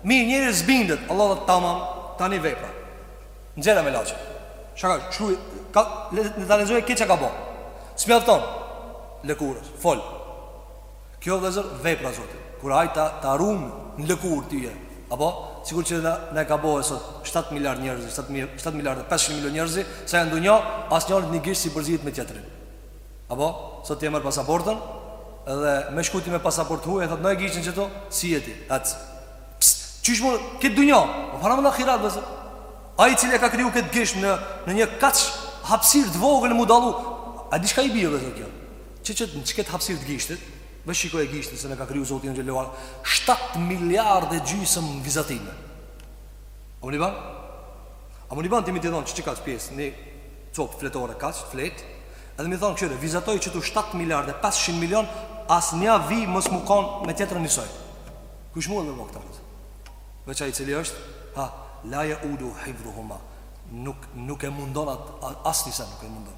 Mirë njeri s'bindet, Allahu thot tamam, tani vepra. Nxirre melaqe. Çka, shkruj, ka, le, le të realizojë këtë çka ka bo. S'mjafton, lëkurës, fol. Kjo vëllezër vepra e Zotit kur ai ta ta run në lëkurë tyje apo sikur që na na e ka bo e sot 7 miliard njerëz 7 mijë 7 miliard 500 milionë njerëz sa janë n'dunja asnjëri në gisht s'i përzihet me tjetrin apo sot ti e merr pasaportën edhe me shku ti me pasaportë t'huaj thotë më e gishtin qetu s'je ti atë pst qysh në këtë dunja po para më n'ahiret vëllezër ai i cili e ka kriju këtë gisht në në një kaq hapësirë të vogël m'u dallu a di çka i bie vëllezër kjo Që që n'qët hapsirë të gishtit Veç shikoje gishtin se na ka kriju Zoti xhelle ve ala 7 miliard e gjysëm vizatime A mun i ban? A mun i ban ti me t'i dhonë qikaq pjesë Një copë fletore kaq fletë Edhe mi thonë kqyre, vizatoj qetu 7 miliard e 500 milion Asnja vi mos me kanë me tjetër njësoj Kush mundet me bo këtë Veç ai i cili është Ve la jeuduhu hifdhuhuma Nuk, nuk e mundon atë, asnjë send nuk e mundon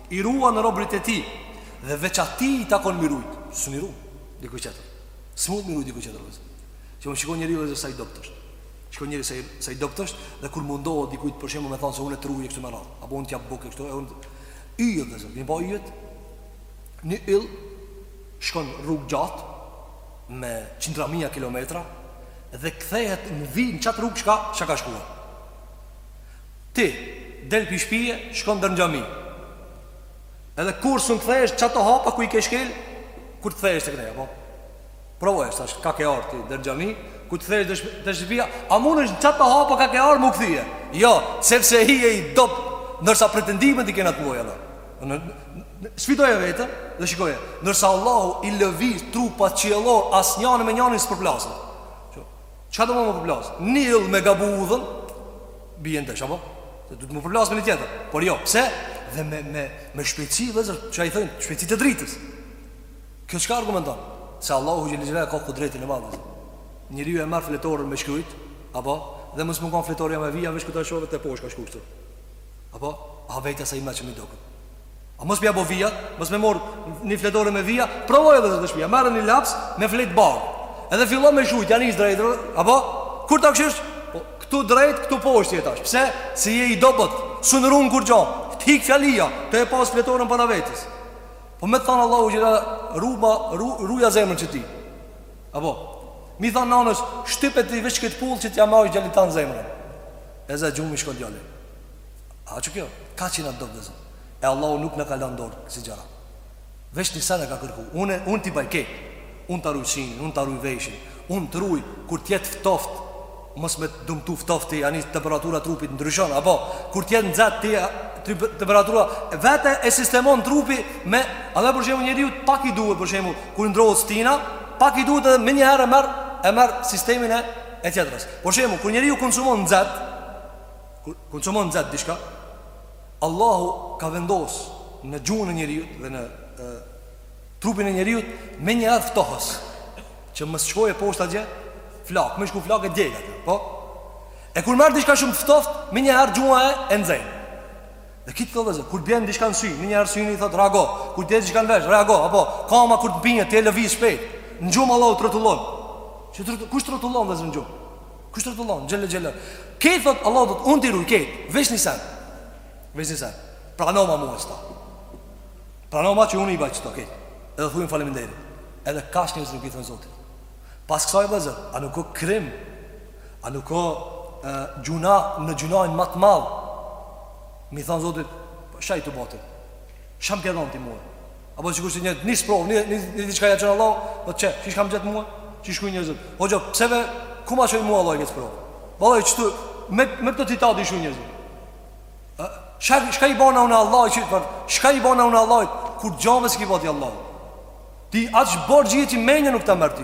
I ruan robrit e tij dhe veç atij i takon m'i rujt. S'un i ru dikush tjetër. S'mund m'i ru dikush tjetër. Vllezër. Kur e shikon njeri vllezër sa i dobt është. Shikon njeri sa i, sa i dobt është dhe kur mundohet dikujt për shembull me thonë se unë të ruj kështu me radhë, apo unë t'jap bukë këtu, e unë yjet vllezër. Një pa yjet. Një yll shkon rrugë t'gjatë me qindra mija kilometra dhe kthehet në vijë në qat rrugë çka çka ka shkue. Ti, del pi shpije, shkon deri n'xhami Edhe kur do të kthehesh, qato hapa ku i ke shkel Kur t'kthehesh teknej, po Provoje, tash, ka ke ardh ti, deri n'xhami Kur t'kthehesh te shpija A munesh në qato hapa ka ke ardh me u kthye Jo, sepse je i dobt Ndërsa pretendimet i kena të mdhaja edhe Në, sfidoje veten Dhe shikoje, ndërsa Allahu i lëviz trupat qiellor As njani me njanin s'përplasen Çka do me m'u përplas? Një yll me gabu udhën, bie ndesh, apo? Dhe du të m'u përplas me një tjetër. Por jo, pse? Dhe me, me, me shpejtsi, vllezër, qa i thojnë, shpejtsi të dritës. Kjo çka argumenton? Se Allahu xhelle ve ala ka kudretin e madh. Njeriu e merr fletoren me shkrujt, apo? Dhe mos me kanë fletorja me vija, a vishë këtë e shorët te poshtë ka shku kështu. Apo? A vejtë asaj me që m'u doket. A mos mja bo vija, mos me mor një fletore me vija, provoje vllezër te shpia, merre një laps me flet bardh. Edhe fillo me shkrujt, ja nis drejt, apo? Kur ta kshyrsh? Po, këtu drejt, këtu poshtë je tash. Pse? Se je i dobët, s'un run kurgjo, të hik fjalia, tu e pas fletoren para vetes. Po me të thanë Allahu xhel, ruba, ru, ruja zemrën që ti. Apo? Mi thanë nanës, shtype ti veç këtë pullë që t'ja majsh djalit tan zemrën. E zë gjumi, i shkon djali. A që kjo, kaq jena t'dobët vllezër E Allahu nuk na ka lënë n'dorë kësi gjëra Veç një sen na ka kërku Unë, unë t'i baj krejt Unë ta ruj synin, unë ta ruj veshin Unë t'ruj, kur t'jetë ftoft Mos me t'damtu ftofti Ani temperatura trupit ndryshon Apo, kur t'jetë nxet ti Temperatura Vetë e sistemon trupi me Edhe për shembull njeriut pak i duhet për shembull Kur ndrrohet stina Pak i duhet edhe menjëherë e merr E merr sistemin e e tjetrës Për shembull, kur njeriu konsumon nxet Kur konsumon nxet diçka, Allahu ka vendos në gjuhën e njeriut dhe në e, trupin e njeriut me një herë ftohës, që mos shkojë poshtë atje, flak, me shku flak e djeg atë, po? E kur marr diçka shumë të ftoft, me një herë gjuha e, e nxen. Dhe krejt vllezër, kur bjen diçka në sy, me një herë syni i thot reago, kur djeg diçka në vesh, reago, apo kama kur të mpihet, ti lëviz shpejt. Në gjumë Allahu t'rrotullon. Që t'rrotullon, kush t'rrotullon vllezër në gjumë? Kush të rrotullon, gjellë gjellë Krejt thot, Allahu thot, unë t'i ruj, krejt Veç një sen Veç një sen Pranoma mu e qëta Pranoma që unë i baj qëta, krejt Edhe thujëm faleminderit Edhe kaq njerëzit nuk i thonë zotit Pas kësaj vllezër, a nuk o krim A nuk o e, gjynah, gjynahin ma t'madh Mi thënë zotit, po, ça je tu bo ti Ça m'ke dhënë ti mua Apo sikur si një një sprov, një një një diçka ja çon Allah, do të çet. Qysh m'ka gjet mua? T'shkrujn njerëzit: Hoxha, pse ve ku ma çoi mua Allah këtë sprov? Vallai kshtu me me këto citate t'shkrujn njerëzit. Ë, çka çka i bona unë Allahut që për çka i bona unë Allahut kurgjo s'ki bo ti Allahut. Ti as borxhi ti menjë nuk ta merr ti.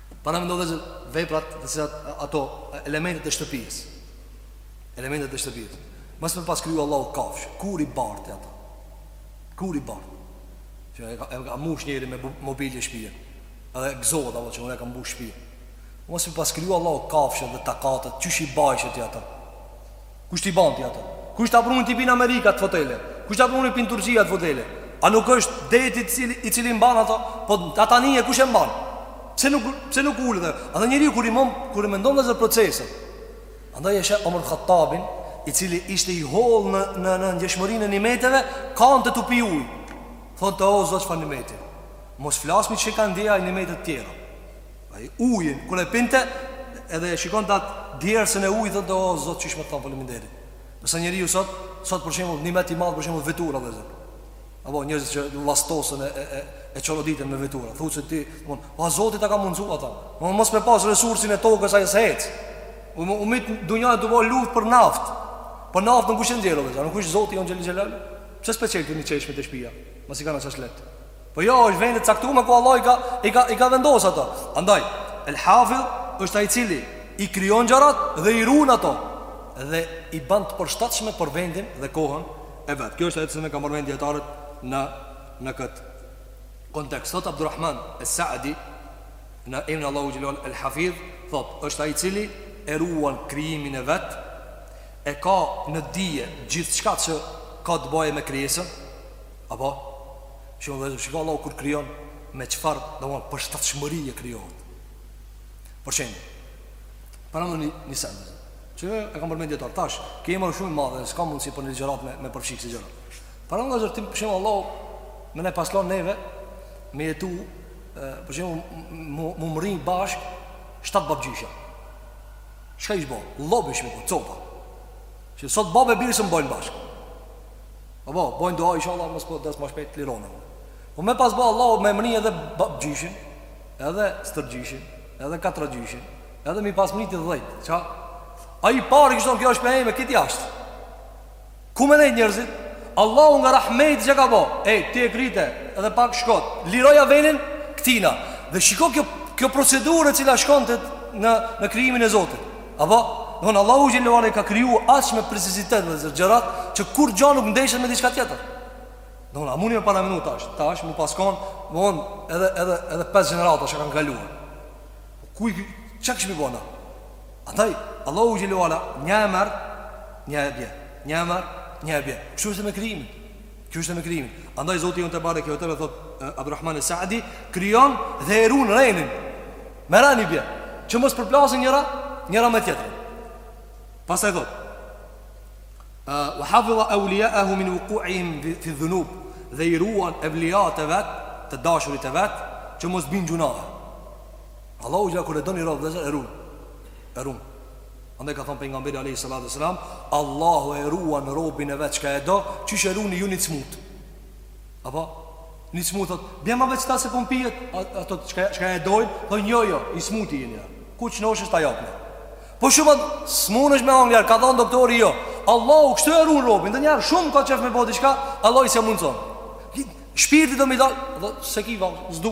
Paramendo veprat të cilat ato elementet e shtëpijës Elementet e shtëpijës Mos me pas kriju Allahu kafshët Kur i barte ato Kur i bartë Që e ka, e ka mush njeri me mobile shpijen Edhe e gëzohet apo që unë e kam mush shpijen Mos me pas kriju Allahu kafshët dhe takatet Qysh i bajshe ti ato Kush ti bante ato? Kush ta pruni ti pin Amerika atë fotele? Kush ta pruni pin Turqia atë fotele? A nuk është deti i cili i cili mban ato? Po atë anije kush e mban? Pse nuk pse nuk ulet? Edhe njeriu kur i mund kur i mendon vllezër proceset. Andaj e sheh Omer Hattabin, i cili ishte i holl në në në ndjeshmërinë e nimeteve, kante tu pi ujë. Thotë o Zot çfarë nimeti. Mos flasmi çka ka ndje ai nimetet tjera. Ai ujin kur e pinte edhe e shikon qat djersën e ujit thon o Zot qysh me t'thon faleminderit. Nëse njeriu sot sot për shembull nimet i madh për shembull vetura vllezër. Apo njerëzit vllastosën e e e, e çoroditën me vetura. Thu që ti, domthon, a Zoti ta ka mundsu qata. Po mos me pas resursin e tokës ai s'hec. U u myt dunjaja tu bo luft për naft. Po naft nuk kush e nxjerr ata, nuk kush Zoti on xhel xhelal. Pse s'pe çel ti në çeshme të shpia? Mos i kanë asaj let. Po jo, është vend i caktuar ku Allah i ka i ka i ka vendos ato. Andaj, El Hafiz është ai i cili i krijon gjërat dhe i ruan ato dhe i bën të përshtatshme për vendin dhe kohën e vet. Kjo është ajo që e kan përmend dijetarët në në kët kontekst. Thot Abdurrahman Es-Saadi në emrin Allahut xhele El Hafiz thot, është ai i cili e ruan krijimin e vet, e ka në dije gjithçka që ka të bëjë me krijesën, Apo, shiko vëllezër, shiko Allahu kur krijon me çfarë, domthonë, përshtatshmëri e krijon. Për shembull, paramno një, një sen, që e kan përmend dijetarët, tash, tema shumë i madhe, s'ka mundësi për ni gjërat me, me përfshi ksi gjërat. Paramno vëllezër, ti për shembull Allahu me na pas lon neve me jetu, e, për shembull, me mrri bashkë, shtatë babgjysha. Shka ishë bo? U bojshim copa. Që sot babë e birë s'mun bojnë bashkë. Apo, bojnë dua, inshallah mos po des ma shpejt t'lirohna. Po me pas ba Allah, me mrri edhe babgjyshin, edhe stërgjyshin, edhe katragjyshin, edhe mi pas mrri të dhetë. Qa? Ai i pari kish thon kjo është e jemja, e këtij asht. Ku me nejtë njerëzit? Allahu nga rahmeti çka ka bo. E, ti e kryte, edhe pak shko. Liroja venin këtina. Dhe shiko kjo, kjo procedurë e cila shkon te në, në krijimin e Zotit. Apo, domethon Allahu xhele ue ala i ka kriju aq me precizitet vllezër gjërat Që kurgja nuk ndeshet me diçka tjetër Domethon a muni me paramenu tash Tash m'u pas kon domethon edhe, edhe, edhe 5 generata që kanë kaluar po Ku, çka kishim me bo na Andaj, Allahu xhele ue ala Një e merr Një e bje Një e merr Një e bje Kështu është me krijimin Kështu është me krijimin. Andaj Zoti yn tebareke ue teala thot Abdurrahman Es-Saadi krijon dhe e ruan renin. Me ren i bje, që mos përplasen njëra, njëra me tjetrën. Pastaj thot Wa hafidha awliya'ahu min wuqu'ihim fi dhunub dhe i ruan evliat e vet, të dashurit e vet, që mos bin n'gjynahe. Allahu kur e don ni rob, e ruan. E ruan. Andaj ka thënë pejgamberi alayhi salatu wasalam, Allahu e ruan robin e vet që e do, qysh e runi ju një t'smut. Apo një t'smut thot, "Bjerma qeta se po m'pihet, ato çka çka e dojnë, po jo jo, i smuti je ti. Kush shnosh është ajo." Po shumë s'munesh me hangër, ka thënë doktori jo. Allahu kështu e ruan robin, ndonjëherë shumë ka qef me bo diçka, Allahu s'e mundson. Shpirti do me t'dal, s'e ki vallë, s'du.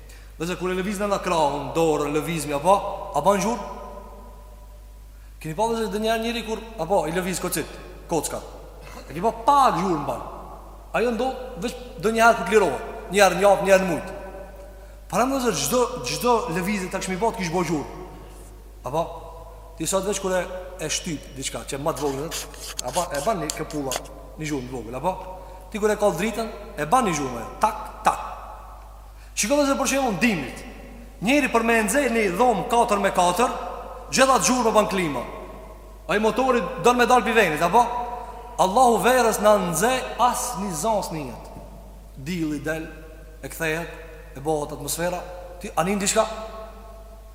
Dhe se kur e lëvizim na krahun, dorën, lëvizmi, apo, a ban gjurë? Kini pa vëllezër ndonjëherë njeri kur, apo, i lëviz kocit, kocka. E kini pa pak zhurmë ban. Ajo ndodh veç ndonjëherë kur lirohet, njëherë në javë, njëherë në mujt. Paramendo vëllezër, çdo, çdo lëvizje të kishmi bo, të kish bo zhurmë. Apo, ti sot veç kur e, e shtyp diçka, që ma të vogël, apo, e ban një këpulla, një zhurmë të vogël, apo, ti kur e kall dritën, e ban një zhurmë, tak, tak. Shiko vëllezër për shembull dimrit. Njeri për me e nxe një dhomë 4 me 4, gjithë atë zhurmë e ban klima. Ai motori don me dal pi vendit, apo? Allahu verës na nxe as një zo s'nihet. Dilli del e kthehet e bëhet atmosfera, ti ani diçka.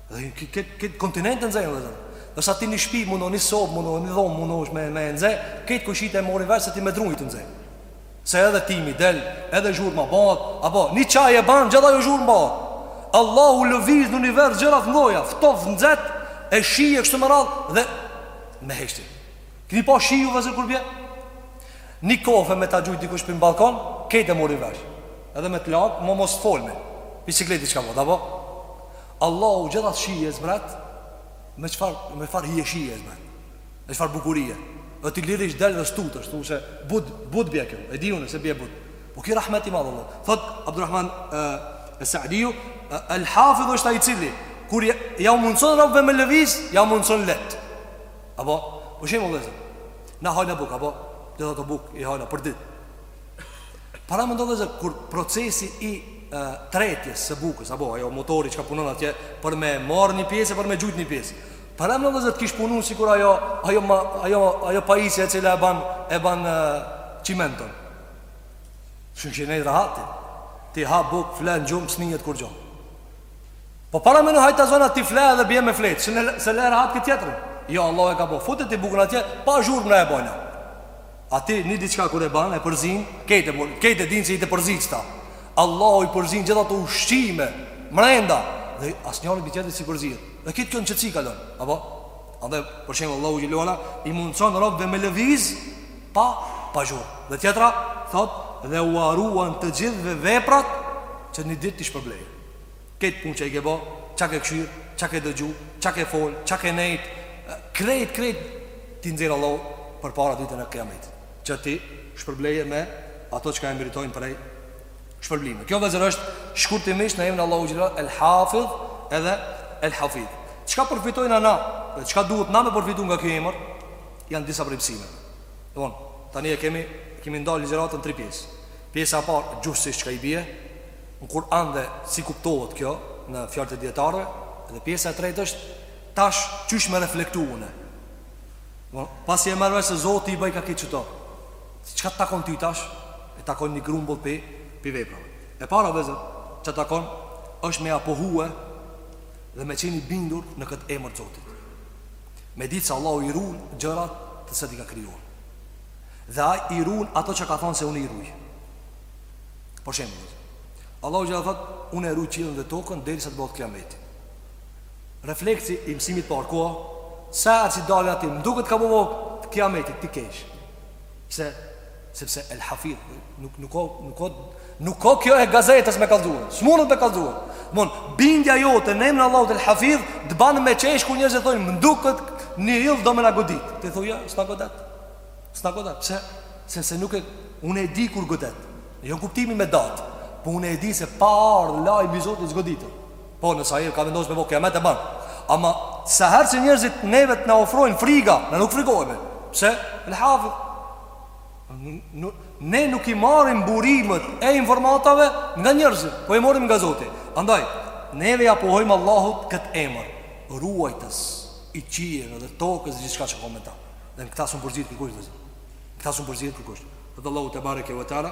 Dhe kejt kejt kejt kontinentin e nxe vëllezër. Ndërsa ti në shtëpi mundon një sobë, mundon një dhomë, mundosh me me nxe, kejt kojshitë e morin vesh se ti me dru je tu nxe. Se edhe timi del, edhe zhurma bëhet, apo një çaj e ban, gjithë ajo zhurmë bëhet. Allahu lëviz në univers gjëra të mëdha, ftof nxet e shi e kështu me radhë dhe me heshti. Keni pa shiu vëllezër kur bie? Një kofe me ta gjujt dikush prej në ballkon, kejt e morin vesh. Edhe me të lag, mo mos folmi. Bicikleti çka vot, apo? Allahu gjithë atë shi e zbret, me çfarë, me çfarë hijeshie e zbret. E çfarë bukurie. Dhe ti lirish del dhe s'tutesh, thua se but but bie kjo. E di un se bie but. Po ki rahmet i madh Allah. Thot Abdulrahman e Sa'diu, El Hafidhu është ai i cili kur ja, ja u mundson robëve me lëviz, ja u mundson let. Apo, për shembull vëllezër. Na hajna buk apo dhe ato buk i hajna për ditë. Paramendoni vëllezër kur procesi i e, tretjes së bukës apo ajo motori çka punon atje për me marr një pjesë e për me gjujt një pjesë. Paramendo vëllezër të kish punu sikur ajo, ajo, ma, ajo, ajo pajisja e cila e ban, e ban çimenton. S'mujshe me nejt rahat. Ti ha buk, flen gjumë, s'nihet kurgjo. Po paramendo ajo ta zona ti fle dhe bie me fletë, s'e, s'e le rahat këtë tjetrin. Jo, Allah e ka bo, fute ti bukën atje, pa zhurmë e bojna. A ti një diçka kur e ban, e përzin, kejt e, kejt e dinë që je tu përzi qëta. Allahu i përzin gjithë ato ushqime, mrenda, dhe asnjëra pi tjetrës s'i përzihet. Dhe kejt kjo në qetësi kalon. Apo, andaj për shembull Allahu xhele ve ala i mundson robëve me lëviz pa pa zhurmë. Dhe tjetra thot dhe ua ruan të gjithëve veprat që një ditë t'i shpërblejë. Kejt punë që i ke bo, çka ke kshyr, çka ke dëgju, çka ke fol, çka ke nejt, krejt krejt t'i nxjerr Allahu përpara ditën e Kiametit, që t'i shpërblejë me ato çka e meritojnë prej shpërblime. Kjo vëllezër është shkurtimisht në emrin e Allahu xhelalu el Hafiz edhe el Hafidh. Çka përfitojna na? Dhe çka duhet na me përfitu nga ky emër? Janë disa prej mësimeve. Domthon, tani e kemi kemi nda ligjëratën në tri pjesë. Pjesa e parë gjuhësisht çka i bie në Kur'an dhe si kuptohet kjo në fjalët e dijetarëve, dhe pjesa e tretë është tash qysh me reflektu. Domthon, pasi e morre se Zoti i ban krejt këto. Çka të takon ty tash? Të takon një grumbull pi, pi veprave. E para vëllezër, që të takon, është me ja pohue dhe me qenë i bindur në këtë emër të Zotit. Me ditë se Allahu i run gjërat të cilat i ka krijuar. Dhe ai i run ato që ka thanë se unë i ruj. Për shembull, Allahu gjithë thot, unë e ruj qiellin dhe tokën derisa të bëhet kiameti. Refleksi i mësimit të parë, kur sa ashtu dalin aty, më duket ka me u bo kiameti ti qesh. Pse? Sepse El Hafidh nuk nuk ka nuk ka nuk ka kjo e gazetës me kallzu. S'munet me kallzu. Domethon bindja jote në emrin e Allahut El Hafidh të ban me qesh kur njerëzit thonë më duket një yll do më na godet. Ti thua, jo, s'na godet. S'na godet. Pse? Sepse nuk e unë e di kur godet. Jo kuptimin me datë, po unë e di se pa ardh lajm i Zotit s'godet. Po nëse ai ka vendosur me bo kiamet e ban. Ama sa herë që njerëzit neve të na ofrojnë friga, na nuk frikohemi. Pse? El hafidh. Na nuk i marrim burimet e informatave nga njerëzit, po i marrim nga Zoti. Andaj, neve ja pohojmë Allahut këtë emër, ruajtës i qiejve dhe tokës dhe gjithçka që ka në ta. Dhe në këta s'un përzihet kërkush. Në këta s'un përzihet kërkush. Allahu te bareke ve teala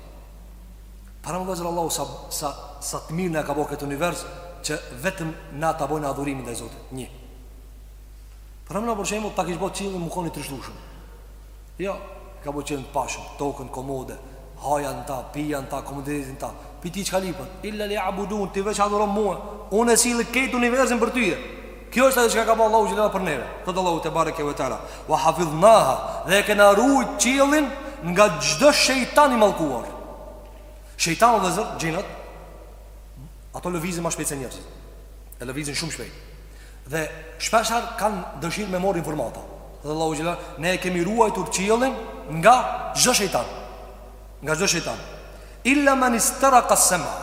Paramendoni vëllezër Allahu sa, sa, sa të mirë na e ka bo këtë univers Që vetëm na ta bojna adhurimin ndaj Zotit Një Paramendone për shembull ta kish bo qiellin me konë i trishtushëm Jo, e ka bo qiellin të pashëm, tokën, komode Haja në ta, pija në ta, komoditeti në ta Pi ti çka lypet Illa li jabudun, ti veç adhurom mue Unë e sjell krejt universin për tye Kjo është ajo që ka bërë Allahu xhelalu për neve. Thot Allahu te bareke ve teala, "Wa hafidhnaha", dhe e kena ruajt qiellin nga çdo shejtan i mallkuar. Shejtani domethon xhinët ato lëvizin ma shpejt se njerëzit. Lëvizin shumë shpejt. Dhe shpeshherë kanë dëshirë me marr informata. Dhe Allahu xhelalu, "Ne e kemi ruajtur qiellin nga çdo shejtan." Nga çdo shejtan. Illa man istaraqa as-sama.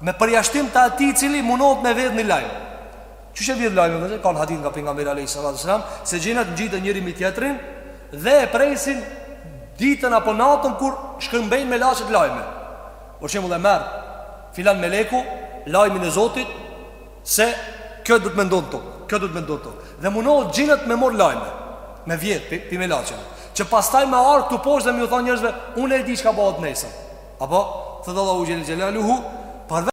Me përjashtim të atij i cili mundohet me vjedh ni lajm. Qysh e vjedh lajmin vllezër, ka një hadith nga Pejgamberi alejhi salatu selam, se xhinët ngjiten njëri mbi tjetrin, dhe e presin ditën apo natën kur shkëmbejnë melaqet lajme. Për shembull e merr, filan meleku, lajmin e Zotit, se kjo do të me ndodh n'tokë, kjo do të me ndodh n'tokë. Dhe munohen xhinët me marr lajme, me vjedh, pi, pi melaqeve. Që pastaj me ardh këtu poshtë dhe me ju thon njerëzve, unë e di çka bëhet nesër. Apo, thotë Allahu xhele xhele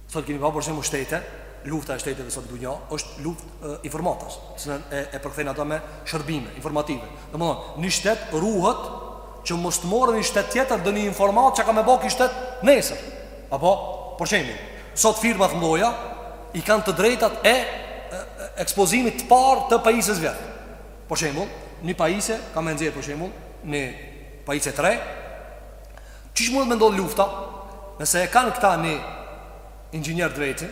Sot kemi pa për shembull shtete, lufta e shteteve sot n'dunja, është luft e, informatas, se në e, e përkthejnë ata me shërbime, informative. Domethonë, një shtet ruhët që mos të marrë një shtet tjetër donjë informatë çka ka me ba ky shtet nesër. Apo, për shembull, sot firmat e mdhaja i kanë të drejtat e, e, e ekspozimit të parë të pajisjes vet. Për shembull, një pajisje ka me nxjerr, për shembull, një pajisje t're, Qysh mundet me ndodh lufta nëse e kanë këta një inxhinier të vetin,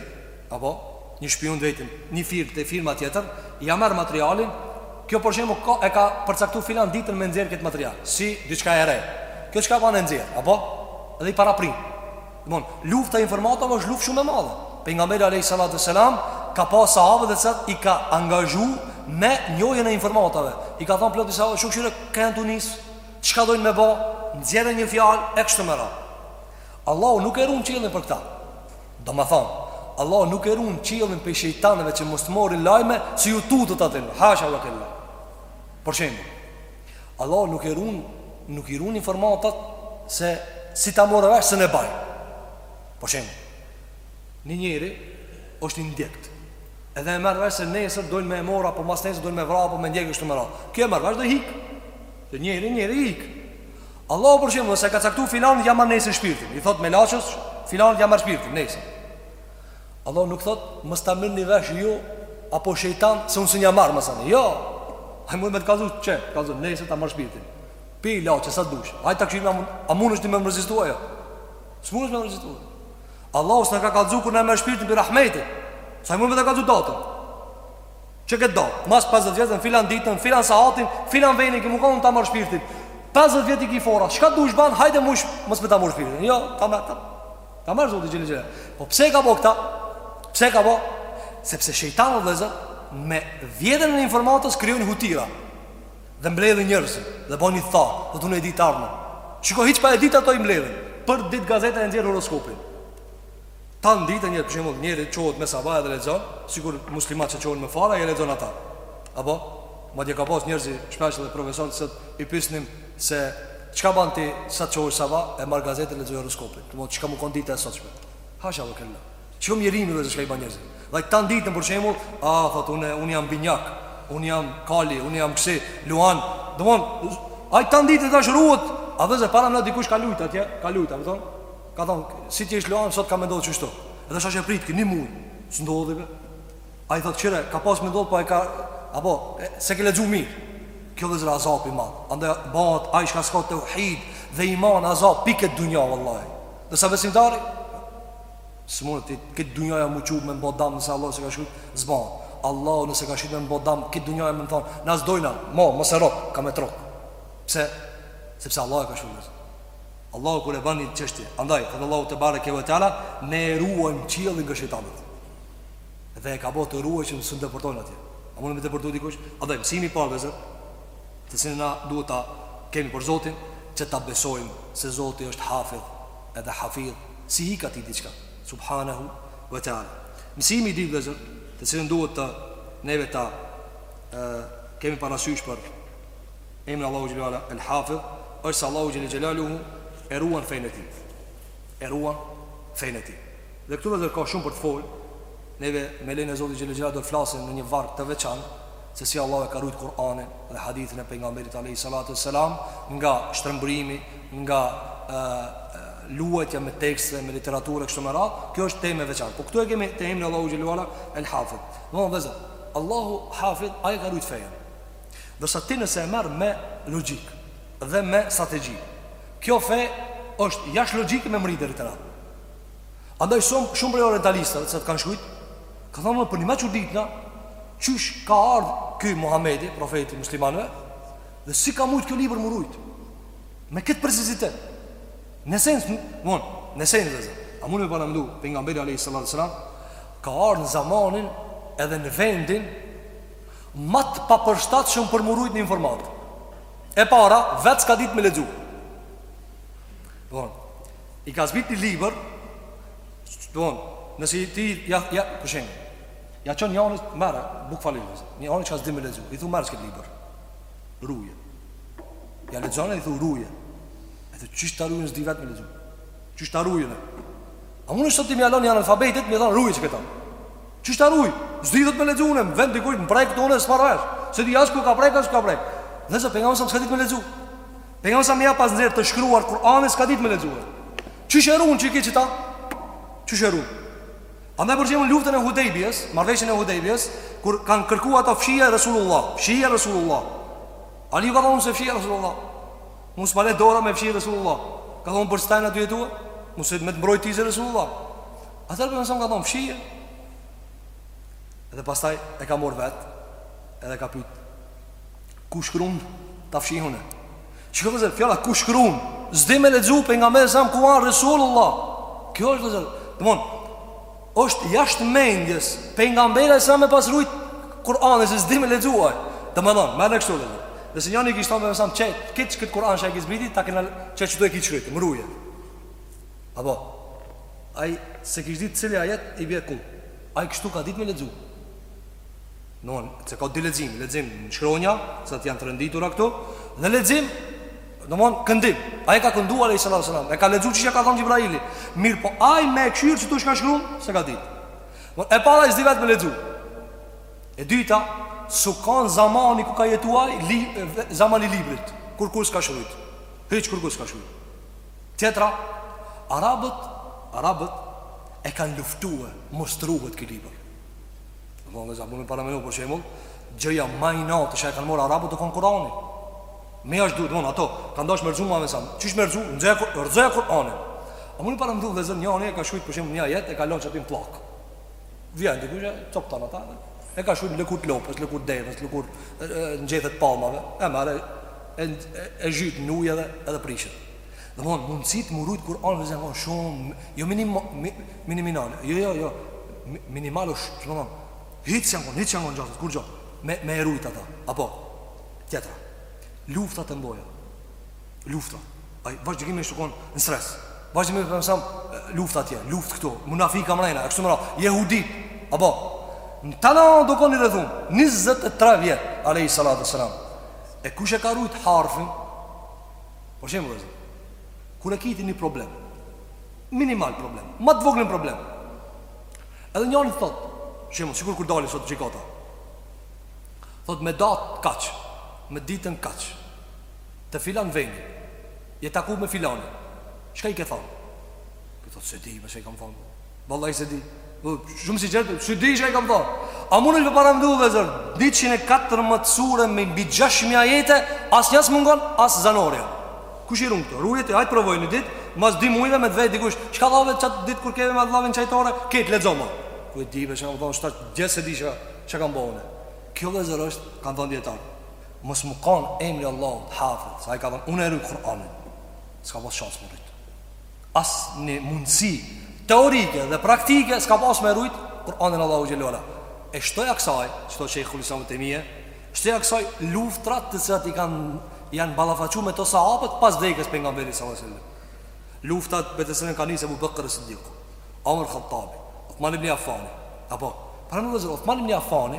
apo një shpijun të vetin, një firmë te firma tjetër, ja merr materialin, kjo për shembull ka e ka përcaktuar filan ditën me nxjerr këtë material, si diçka e re. Kjo çka bën e nxjerr, apo dhe i paraprin. Domthon, lufta e informatave është luftë shumë e madhe. Pejgamberi alayhis salatu selam ka pas sahabë që i ka angazhu me njohjen e informatave. I ka thënë shko ti sahab, "Shko shihe, kah janë tu u nis?" Çka dojnë me bo, nxjerrin një fjalë e kështu me radhë. Allahu nuk e ruan qiellin për këta. Do më thonë, Allahu nuk e ruan qiellin për shejtanëve që mos t'marrin lajme se ju tutet atyne. Hasha wa kella. Për shembull, Allahu nuk e ruan nuk i ruan informatat se nëse ta marrin vesh s'un e baj. Për shembull, një njeri është i ndjekur. Edhe e merr vesh se nesër dojnë me e marr apo masnesër dojnë me vra, apo me ndjek e kështu me radhë. Ky e merr vesh dhe hik. Dhe njeri njeri hik Allahu për shembull e ka caktuar filanit ja marr nesër shpirtin. I thot melaqes filanit ja marr shpirtin nesër. Allahu nuk thot mos ta merrni vesh ju apo shejtani se unë s'un ja marr masanej. Jo. Ai mund me të kallzu qe, kallzu nesër ta marr shpirtin. Ik larg sa dush. Hajt ta shohim a mun, a mundesh ti më rezistu a jo? S'mundesh më rezistu. Allahu s'na ka kallzu kur na merr shpirtin pi rahmetit. Se mund me të kallzu datën. Qe nëse do, mas 50 vjetve, filan ditën, filan sahatin, filan venin, ki m'u konë ta marr shpirtin. 50 vjetë i ki fora, çka dush ban, hajde mshefu, mos me ta marr shpirtin. Jo, ta merr, ta, ta merr Zoti xhele xhele. Po pse ka bo këta? Pse ka bo? Sepse shejtanët vllezër, me vjedhjen e informatës krijojnë hutira. Dhe mbledhin njerëzit, dhe bojnë, thonë, se tu e dit t'ardhmen. Shiko, hiq pa e dit ata i mbledhin. Për dit gazeta e nxjerr horoskopin. Tan ditën një për shembull njeri çohet me saba edhe lexon sikur muslimanët që çohen me u fal e lexon ata apo madje ka pas njerëz shpesh edhe profesor se i pysnim se çka ban ti sa çohesh saba e marr gazetën lexoj horoskopin do të çka me kon dita e sotshme hasha ve kella çka mjerimi dhe çka i ban njerzi dhe tan ditën për shembull a thot unë unë jam binjak unë jam kali unë jam kësi luan do ai tan ditën tash ruhet a dhe se para më dikush ka lut atje ka lut apo Ka thonë, si ti je luan, sot ka me ndodhë kështu Edhe tash e pret, krejt një muj, s'ndodh dhe Ai thotë, kqyre, ka pas me ndodhë, po e ka Apo, e, s'e ke lexu mirë Kjo vëllezër azap i madh Andaj bahet, ai çka s'ka teuhid Dhe iman azap, prej kësaj dunja, vëllaj Dhe sa besimtari S'mundet krejt dunjaja me u çu me m'bo dam Nëse Allahu s'e ka shkrut, s'ban Allahu nëse ka shkrut me m'bo dam Krejt dunjaja me thonë, na s' dojna, mo, mos e rrok, ka me t'rrok Pse, sepse Allahu e ka shkrut Allahu kur e run një çështje, andaj thot Allahu tebareke ve teala, ne e ruajmë qiellin nga shejtanët. Dhe e ka bo të ruajtun që mos të depërtojnë atje. A mundet me depërtu dikush? Andaj mësimi i parë vëllezër, të cilin na duhet ta kemi për Zotin, që ta besojmë se Zoti është Hafiz, edhe Hafidh, s'i hik atij diçka. Subhanahu ve teala. Mësimi i dytë vëllezër, të cilin duhet të neve ta e, kemi parasysh për Emrin e Allahut xhelle ve ala El Hafidh është se Allahu xhelle xhelaluhu e ruan fenë e tij. E ruan fenë e tij. Dhe këtu vëllezër ka shumë për të fol, neve me lejen e Zotit xhelle xhelaluhu do të flasim në një varg të veçantë se si Allahu e ka ruajt Kur'anin dhe hadithin e pejgamberit alejhi salatu ves selam nga shtrëmbrimi, nga e, luajtja me tekste, me literaturë kështu me radhë, kjo është temë e veçantë. Po këtu e kemi te emri i Allahut xhelle ve ala El Hafidh. Domethonë vëllezër, Allahu Hafidh ai ka ruajt fenë. Ndërsa ti nëse e merr me logjikë dhe me strategji, kjo fe është jashtë logjike me mrri deri te na. Andaj shumë shumë prej orientalistëve që kanë shkruajt, kanë thanë për një m'u çuditë na, qysh ka ardh ky Muhamedi, profeti i muslimanëve, dhe si ka mujt kjo libër m'u rujt. Me këtë precizitet. Në sens, dmth, në sens vëllezër. A mund me paramendu, pejgamberi a.s. Ka ardh në zamanin edhe në vendin Ma të papërshtatshëm për m'u rujt një informatë. E para, vetë s'ka ditë me lexu. Dmth. I ka zbrit një libër. Dmth. Nëse ti ja ja për shembull. Ja çon një anës, më falni vëllezër. Një anës çka s'di me lexu. I thu merre këtë libër. Ruje. Ja lexon e i thu ruje. E qysh ta run s'di vetë me lexu. Qysh ta run. A mundesh sot ti me ja lon analfabetit, me i thon ruje çka Qysh ta rujë? S'di as me lexu në vend dikush me prek hiç s'e merr vesh. S'e di as ku ka prek as ku ka prek. Dhe se pejgamberi s'ka ditë me lexu. Pejgamberi s'mun me ia pas nxjerr të shkruar Kur'anin s'ka ditë me lexu. Qysh e ruan qëti qita? Qysh e ruan? Andaj për shembull n'luftën e Hudejbjes, marrëveshjen e Hudejbjes, kur kanë kërkuar ata fshija Resulullah, fshija Resulullah. Ali ka thonë s'e fshij Resulullah. Mos pale dora me fshi Resulullah. Ka thonë për stan aty e tua, mos e me të mbrojë ti Resulullah. Alejhi selam ka thonë fshije Edhe pastaj e ka morë vetë Edhe ka pyt Ku shkrun ta fshij unë Çka do t'thotë fjala ku shkrun S'di me lexu pejgamberi as ku a Resulullah Kjo është dhe zërë Domethon është jashtë mendjes Pejgamberi a.s. me pas rujt Kur'anin se s'di me lexu ai Domethonë, me në kështu dhe Nëse njani kishtë thonë me zam Që këtë këtë Kur'an që zbriti Ta këna që që të e kishtë shkrujt Me rujt Apo Ai s'e kish dit cili ajet i vjen ku Ai kështu ka dit me lexu Domthon se ka dy lexime lexim n'shkronja si t'jan të renditura këtu dhe lexim domthon këndim ai e ka këndu alejhi salatu ue selam e ka lexu qysh ia ka thon Xhibrili mirëpo ai me e kqyr qëtu çka shkruan s'e ka dit por e para ai s'di vet me lexu e dyta s'u kanë zamani ku ka jetu ai, zamani librit kurkush s'ka shkruajt hiç kurkush s'ka shkruajt Tjetra, arabët, arabët e kanë luftu e mos të ruhet ky libër. Do të thonë, apo më para më për shembull, gjëja ma inat që e kanë marrë arabët u kanë Kur'ani. Me e zhduk, domethonë, ata, kanë dashë me rrëzu Muhamedin a.s. Qysh me rrëzu, në gjëja kur, rrëzoja Kur'anin A më në parë më dhudhë dhe zërë një anë e ka shkrujtë për shembull një ajet e ka lonë qaty n'pllakë Vjen dikush, copë të në ta E ka shkrujtë në lëkurë t'lopës, lëkurë t'devës, lëkurë në gjethe t' palmave E merr e, e, e, e zhytë në ujë edhe, edhe prishet Domethon, mundësit me rujtë Kur'anin vllazën kanë konë shumë Jo minim, mi, miniminale Jo, jo, jo Minimale është shumë me thonë Hiç s'janë konë, hiç s'janë konë gjasat, kurgjo Me, me e rujtë ata, apo Tjetra Lufta të mboja Lufta Ai, vazhdimisht u konë në stres Vazhdimisht u konë Luftë atje, luftë këtu Munafika mrena, e kështu me radhë Jehudi, apo Në tana anët u konë i rrethun 23 vjetë Alejhi salatu selam E kush e ka rujtë harfin Për shembull, vëllazër, kur e kini një problem, minimal problem, ma të vogël problem. Edhe njanit i thot, për shembull, sikur kur dalin sot n'gjykata. Thot me datë kaq, me ditën kaq. Te filan vendi. Je taku me filanin. Çka i ke thënë? Ti thot s'e di, be çka i kam thënë. Vallai s'e di. Po shumë sinqert, s'e di që e kam thon. A mund të paramendu vllezër 114 sure me mbi 6000 ajete, asnjë s'mungon as zanorja. Kush i run këto? Ruje ti, hajt provoje një ditë, mas dy muajve me të vet dikush. Çka thave qat ditë kur kemi me Allahun çajtore, ket lexo më. Ku e di vesh kam thon shtat gjë s'e di çka, çka kam bo unë. Kjo vllezër është, kanë thon dietar. Mos me kon emri Allahut, hafiz, sa i ka thon unë rujt Kur'anin. S'ka pas shans me rujt. asnjë mundësi teorike dhe praktike s'ka pas me rujt Kur'anin Allahu xhelle ve ala. E shtoja kësaj, thotë Shejhul Islam ibn Taymija, shtoja kësaj luftrat të cilat i kanë janë ballafaquar me to sahabët pas vdekjes pejgamberit sallallahu alajhi wasallam. Luftrat me të cilën ka nisë Abu Bakr Siddiku, Omar Khattabi, Uthman ibn Affan. Apo, para Uthman ibn Affan.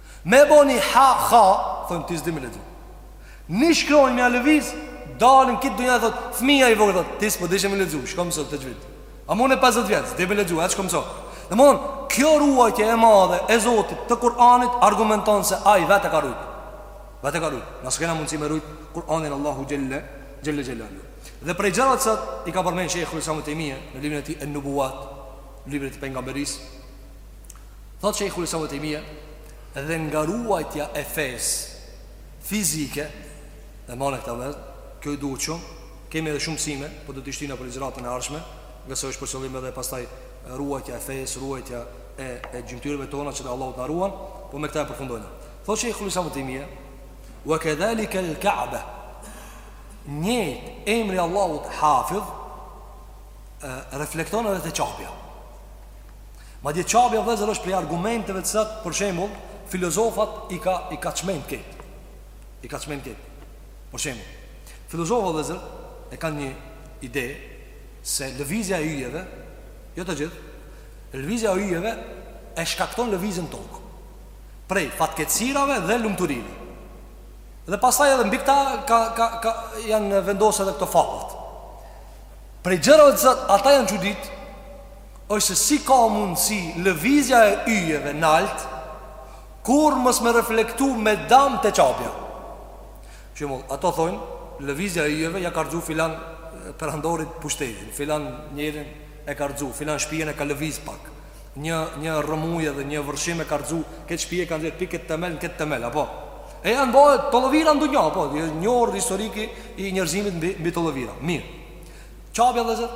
Me bo ni ha kha Thojnë ti s'di me lexu Ni shkronjë me e lëviz Dalin krejt dunja e thot Fmija i vogël thot Ti s'po dishe me lexu Shko mëso texhvid A mune 50 vjet S'di me lexu E shko mëso Domethon Kjo ruajtje e madhe E zotit të Kur'anit Argumenton se ai vet e ka rujt Vet e ka rujt Na s'kena mundësi me rujt Kur'anin Allahu xhelle ve ala Dhe prej gjërave t'cilat I ka përmen Shejhul Islam ibn Taymija Në librin e tij en-Nubuat Librin e tij pejgamberis Thotë Shejhul Islam ibn Taymija dhe nga ruajtja e fesë fizike dhe mane këta vllezër, kjo ju duhet shumë, kemi edhe shumë mësime, po do t'i shtyjna për ligjëratën e ardhshme, ngase është për qëllim edhe pastaj ruajtja e fesë, ruajtja e, e gjymtyrëve tona që të Allahu të na ruan, po me këta e përfundojna. Thotë Shejhul Islam ibn Taymija, "Wa kadhalika al-Ka'ba" njëjtë emri Allahut hafidh reflekton edhe te Qabja Madje Qabja vëllezër është prej argumenteve të cilat për shembull filozofat i ka i ka çmend kët. I ka çmend kët. Për shembull, filozofat vëllezër e kanë një ide se lëvizja e yjeve, jo të gjithë, lëvizja e yjeve e shkakton lëvizjen n'tokë. Prej fatkeqësirave dhe lumturive. Dhe pastaj edhe mbi këta ka ka ka janë vendosur edhe këto fallet. Prej gjërave të cilat ata janë çudit, është se si ka mundësi lëvizja e yjeve naltë Kurrë mos me reflektu me dam te Qabja Shembull, ata thonë, lëvizja e yjeve ja ka rrxu filan Perandorit pushtetin, filan njerin e ka rrxu, filan shpijen e ka lëviz pak Një, një rrëmujë edhe një vërshim e ka rrxu, këtë shpije ka nxjerrë pi ket temel në këtë temel, apo E janë bo tollovira në dunja, apo, një orë historiki i njërzimit mbi tollovira Mirë, Qabja vllezër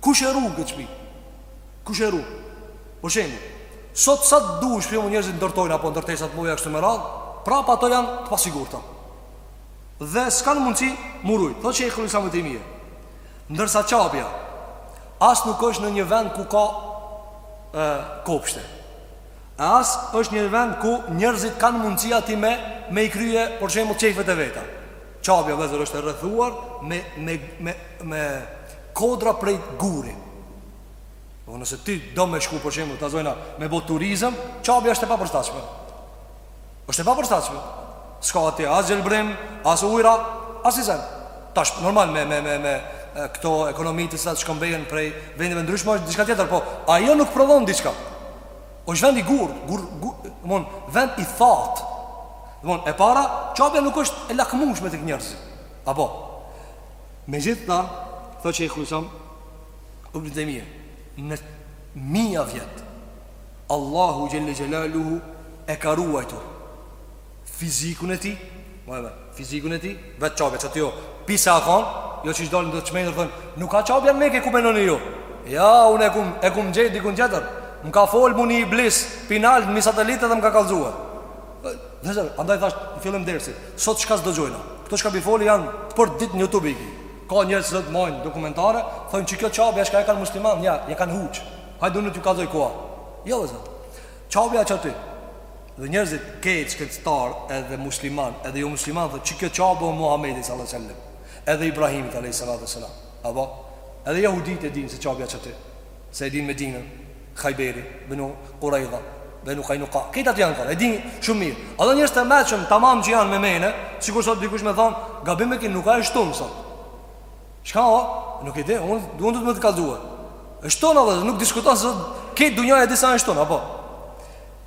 Kush e run këtë shpi? Kush e run? Për shembull, sot sa të dush shpi njerëzit ndërtojnë apo ndërtesa të mdhaja kështu me radhë, prap ato janë të pasigurta. Dhe s'kanë mundësi m'u rujt, thot Shejhul Islam ibn Tejmije. Ndërsa Qabja, as nuk është në një vend ku ka e, kopshte. E as është një vend ku njerëzit kanë mundësi aty me, me i krye, për shembull, qefet e veta. Qabja vëllezër është e rrethuar me me me me kodra prej guri. Po nëse ti do me shku për shembull ta zojna me bo turizëm, Qabja është e papërshtatshme. Është e papërshtatshme. S'ka aty as gjelbrim, as ujra, as i sen. Tash normal me me me me këto ekonomitë sa shkëmbehen prej vendeve të ndryshme është diçka tjetër, po ajo nuk prodhon diçka. O është vend i gur, gur, guror, Vend i thatë domethon, E para, Qabja nuk është e lakmushme tek njerëzit Apo Megjithatë, thot Shejhul Islam ibnu Tejmije Me mija vjet Allahu xhel-le xhelaluhu E ka ruajtur fizikun e tij Domethon, fizikun e tij Vetë Qabja qaty o Prej se a kon Jo që dalin do të çmendun Thonë nuk a Qabja në Mekë ku menoni ju Ja, unë e kum, e kum gjet dikun tjetër Më ka folë mu një iblis Prej nalt mi satelite dhe më ka kallzue Vëllezër, andaj thash në fillim dersit Sot çka s'dëgjojna Këto çka pi foli janë për ditë në YouTube Ka njerëz që bojnë dokumentare Thojnë që kjo Qabja çka e kanë musliman Ja, ja kanë huq Hajde unë t'ju kallzoj ku a Jo, vëllezër Qabja qaty Dhe njerëzit krejt këtë star edhe musliman Edhe jo musliman dhe që kjo Qabe o Muhammedi s.a.s. Edhe Ibrahimit a.s. Apo Edhe jahudit e din se Qabja që ty Se e din Medinën Hajberi, Benu Kurejda Benu Kajnuka Këta aty janë konë, e din shumë mirë Edhe njerëz të meçëm, tamam që janë me mene Sikur sot dikush me thonë Gabim e ki nuk a e shtunë sot Çka o? Nuk e di, unë duhet me të kallxuar. E shtunë o vëllezër, nuk diskuton se krejt dunjaja e di se a e shtunë, apo.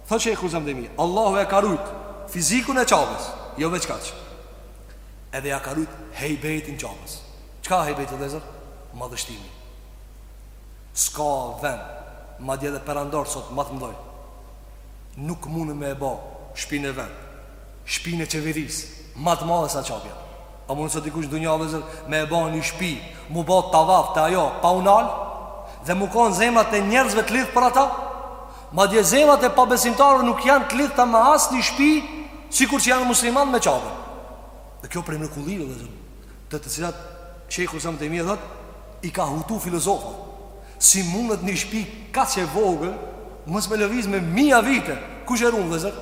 Thotë Shejhul Islam ibn Tejmije, Allahu e ka rujt fizikun e Qabes, jo veç kaq. Edhe ja ka rujt hejbetin Qabes. Çka hejbeti vëllezër? Madhështimi. S'ka vend, madje edhe perandorë sot ma të mëdhoj. Nuk mund me e bo shpinë e vet. Shpinë e qeverisë ma të madhe sa Qabja A mund sot dikush në dunja o vëllezër me e ba një shpi M'u ba tavaf te ajo pa u nal Dhe m'u konë zemrat e njerëzve të lidhë për ata Madje zemrat e pabesimtarëve nuk janë të lidhta me asnjë shpi Sikur që janë musliman me Qaben Dhe kjo prej mrekullive vëllezër Te të cilat Shejhul Islam ibn Tejmije thot I ka hutu filozofat Si mundet një shpi kaq e vogël Mos me lëviz me mija vite Kush e run vëllezër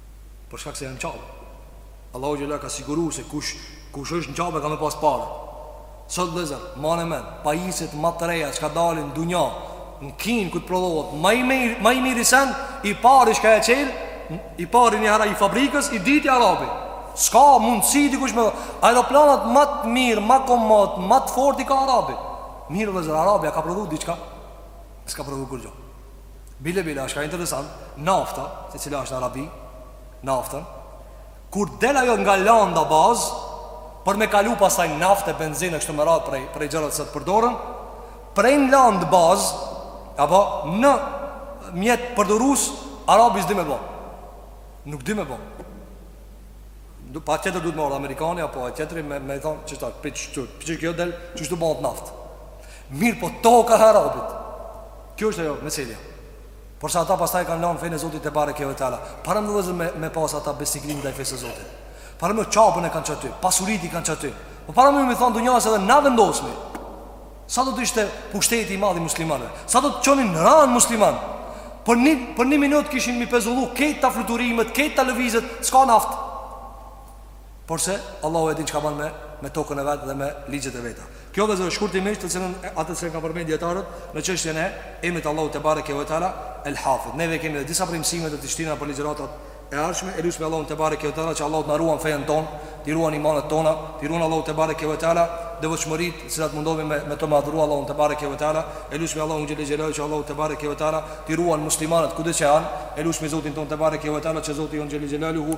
Për shkak se janë Qabe Allahu xhele ka siguru se kush, kush është në Qabe ka me pas pare Sot vllezër, ma në men, pajiset ma të reja çka dalin n'dunja Në Kinë kur prodhohet, ma i, mir, ma i miri sen I pari çka e çel, i pari njëherë i fabrikës, i dyti arabi S'ka mundësi dikush me dhe Aeroplanat ma të mirë, ma komot, ma të fort i ka arabi Mirë vllezër, arabi a ka prodhu diçka S'ka prodhu kurgjo Bile bile, është ka interesant Nafta, secila është në Arabi Naftën Kur del ajo nga landa bazë Për me kalu pastaj naftë e benzinë Kështu me radhë prej, prej gjërat se të përdoren Prej në landë bazë Apo në mjet përdorues Arabi s'di me bo Nuk di me bo Patjetër duhet me ardh Amerikani Apo ai tjetri me, me thonë Qështu, për qështu, për qështu kjo del Qështu bëhet naftë Mirëpo toka e arabit. Kjo është ajo meselja. Por sa ata pastaj kanë lënë fenë e Zotit te bareke ve teala. Paramno vllezër me me pas ata besnikrinë ndaj fesë Zotit. Paramno Qaben e kanë qaty, pasuritë i kanë qaty. Po paramno me i thon dunjasë edhe na vendosmi. Sa do të ishte pushteti i madh i muslimanëve? Sa do të çonin randë muslimanët? Për një, për një minutë kishin mi pezullu Krejt fluturimet, krejt lëvizjet S'ka naftë Porse Allahu e din çka bën me me tokën e vet dhe me ligjet e veta. Kjo vllezër shkurtimisht të cilën atë se ka përmend dijetarët në çështjen e emrit të Allahut te bareke ve teala El Hafidh. Neve kemi edhe disa prej mësimeve të të shtyna për ligjëratat e ardhshme. E lutemi Allahun te bareke ve teala që Allahu të na ruan fenë tonë, t'i ruan imanët tona, t'i ruan Allahu te bareke ve teala devotshmëritë të cilat mundohemi me me të madhëruar Allahun te bareke ve teala. E lutemi Allahun xhele xhelaluhu që Allahu te bareke ve teala t'i ruan muslimanët kudo që janë. E lutemi Zotin tonë te bareke ve teala që Zoti jonë xhele xhelaluhu